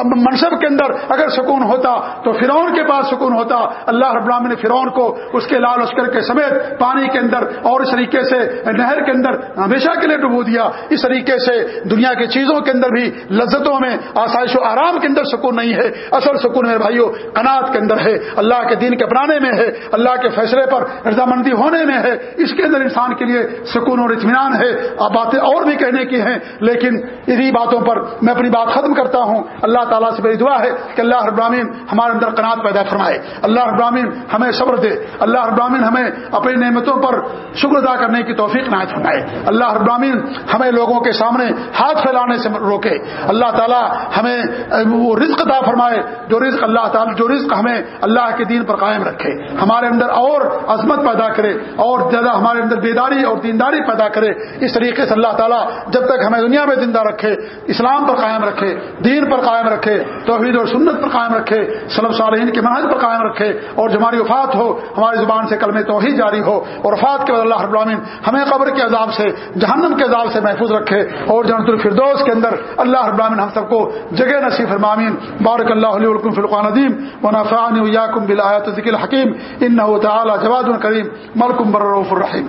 منصب کے اندر اگر سکون ہوتا تو فرعون کے پاس سکون ہوتا، اللہ رب العالمین نے فرعون کو اس کے لال لشکر کے سمیت پانی کے اندر اور اس طریقے سے نہر کے اندر ہمیشہ کے لیے ڈبو دیا۔ اس طریقے سے دنیا کی چیزوں کے اندر بھی لذتوں میں، آسائش و آرام کے اندر سکون نہیں ہے۔ اصل سکون میرے بھائیوں کنات کے اندر ہے۔ اللہ کے دین کے اپنانے میں ہے، اللہ کے فیصلے پر رضامندی ہونے میں ہے۔ اس کے اندر انسان کے لیے سکون اور اطمینان ہے۔ آپ باتیں اور بھی کہنے کی ہیں، لیکن انہی باتوں پر میں اپنی بات ختم کرتا ہوں۔ اللہ تعالیٰ سے میری دعا ہے کہ اللہ ابراہین ہمارے اندر قناط پیدا فرمائے۔ اللہ ابراہین ہمیں صبر دے۔ اللہ ابراہین ہمیں اپنی نعمتوں پر شکر ادا کرنے کی توفیق نہ فرمائے۔ اللہ ابراہین ہمیں لوگوں کے سامنے ہاتھ پھیلانے سے روکے۔ اللہ تعالیٰ ہمیں وہ رزق ادا فرمائے، جو رزق اللہ تعالیٰ، جو رزق ہمیں اللہ کے دین پر قائم رکھے۔ ہمارے اندر اور عظمت پیدا کرے، اور زیادہ ہمارے اندر بیداری اور دینداری پیدا کرے۔ اس طریقے سے اللہ تعالیٰ جب تک ہمیں دنیا میں زندہ رکھے، اسلام پر قائم رکھے، دین پر قائم رکھے، توحید اور سنت پر قائم رکھے صلب صالحین کے محض پر قائم رکھے اور جو ہماری وفات ہو، ہماری زبان سے کلمہ توحید جاری ہو اور وفات کے بعد اللہ رب العالمین ہمیں قبر کے عذاب سے، جہنم کے عذاب سے محفوظ رکھے اور جنت الفردوس کے اندر اللہ رب العالمین ہم سب کو جگہ نصیب فرمامین بارک اللہ علیہ ولکم فرقان عظیم ونفعنی ویاکم بالآیات ذکر الحکیم۔ انه تعالی جواد کریم ملکم بررؤوف الرحیم۔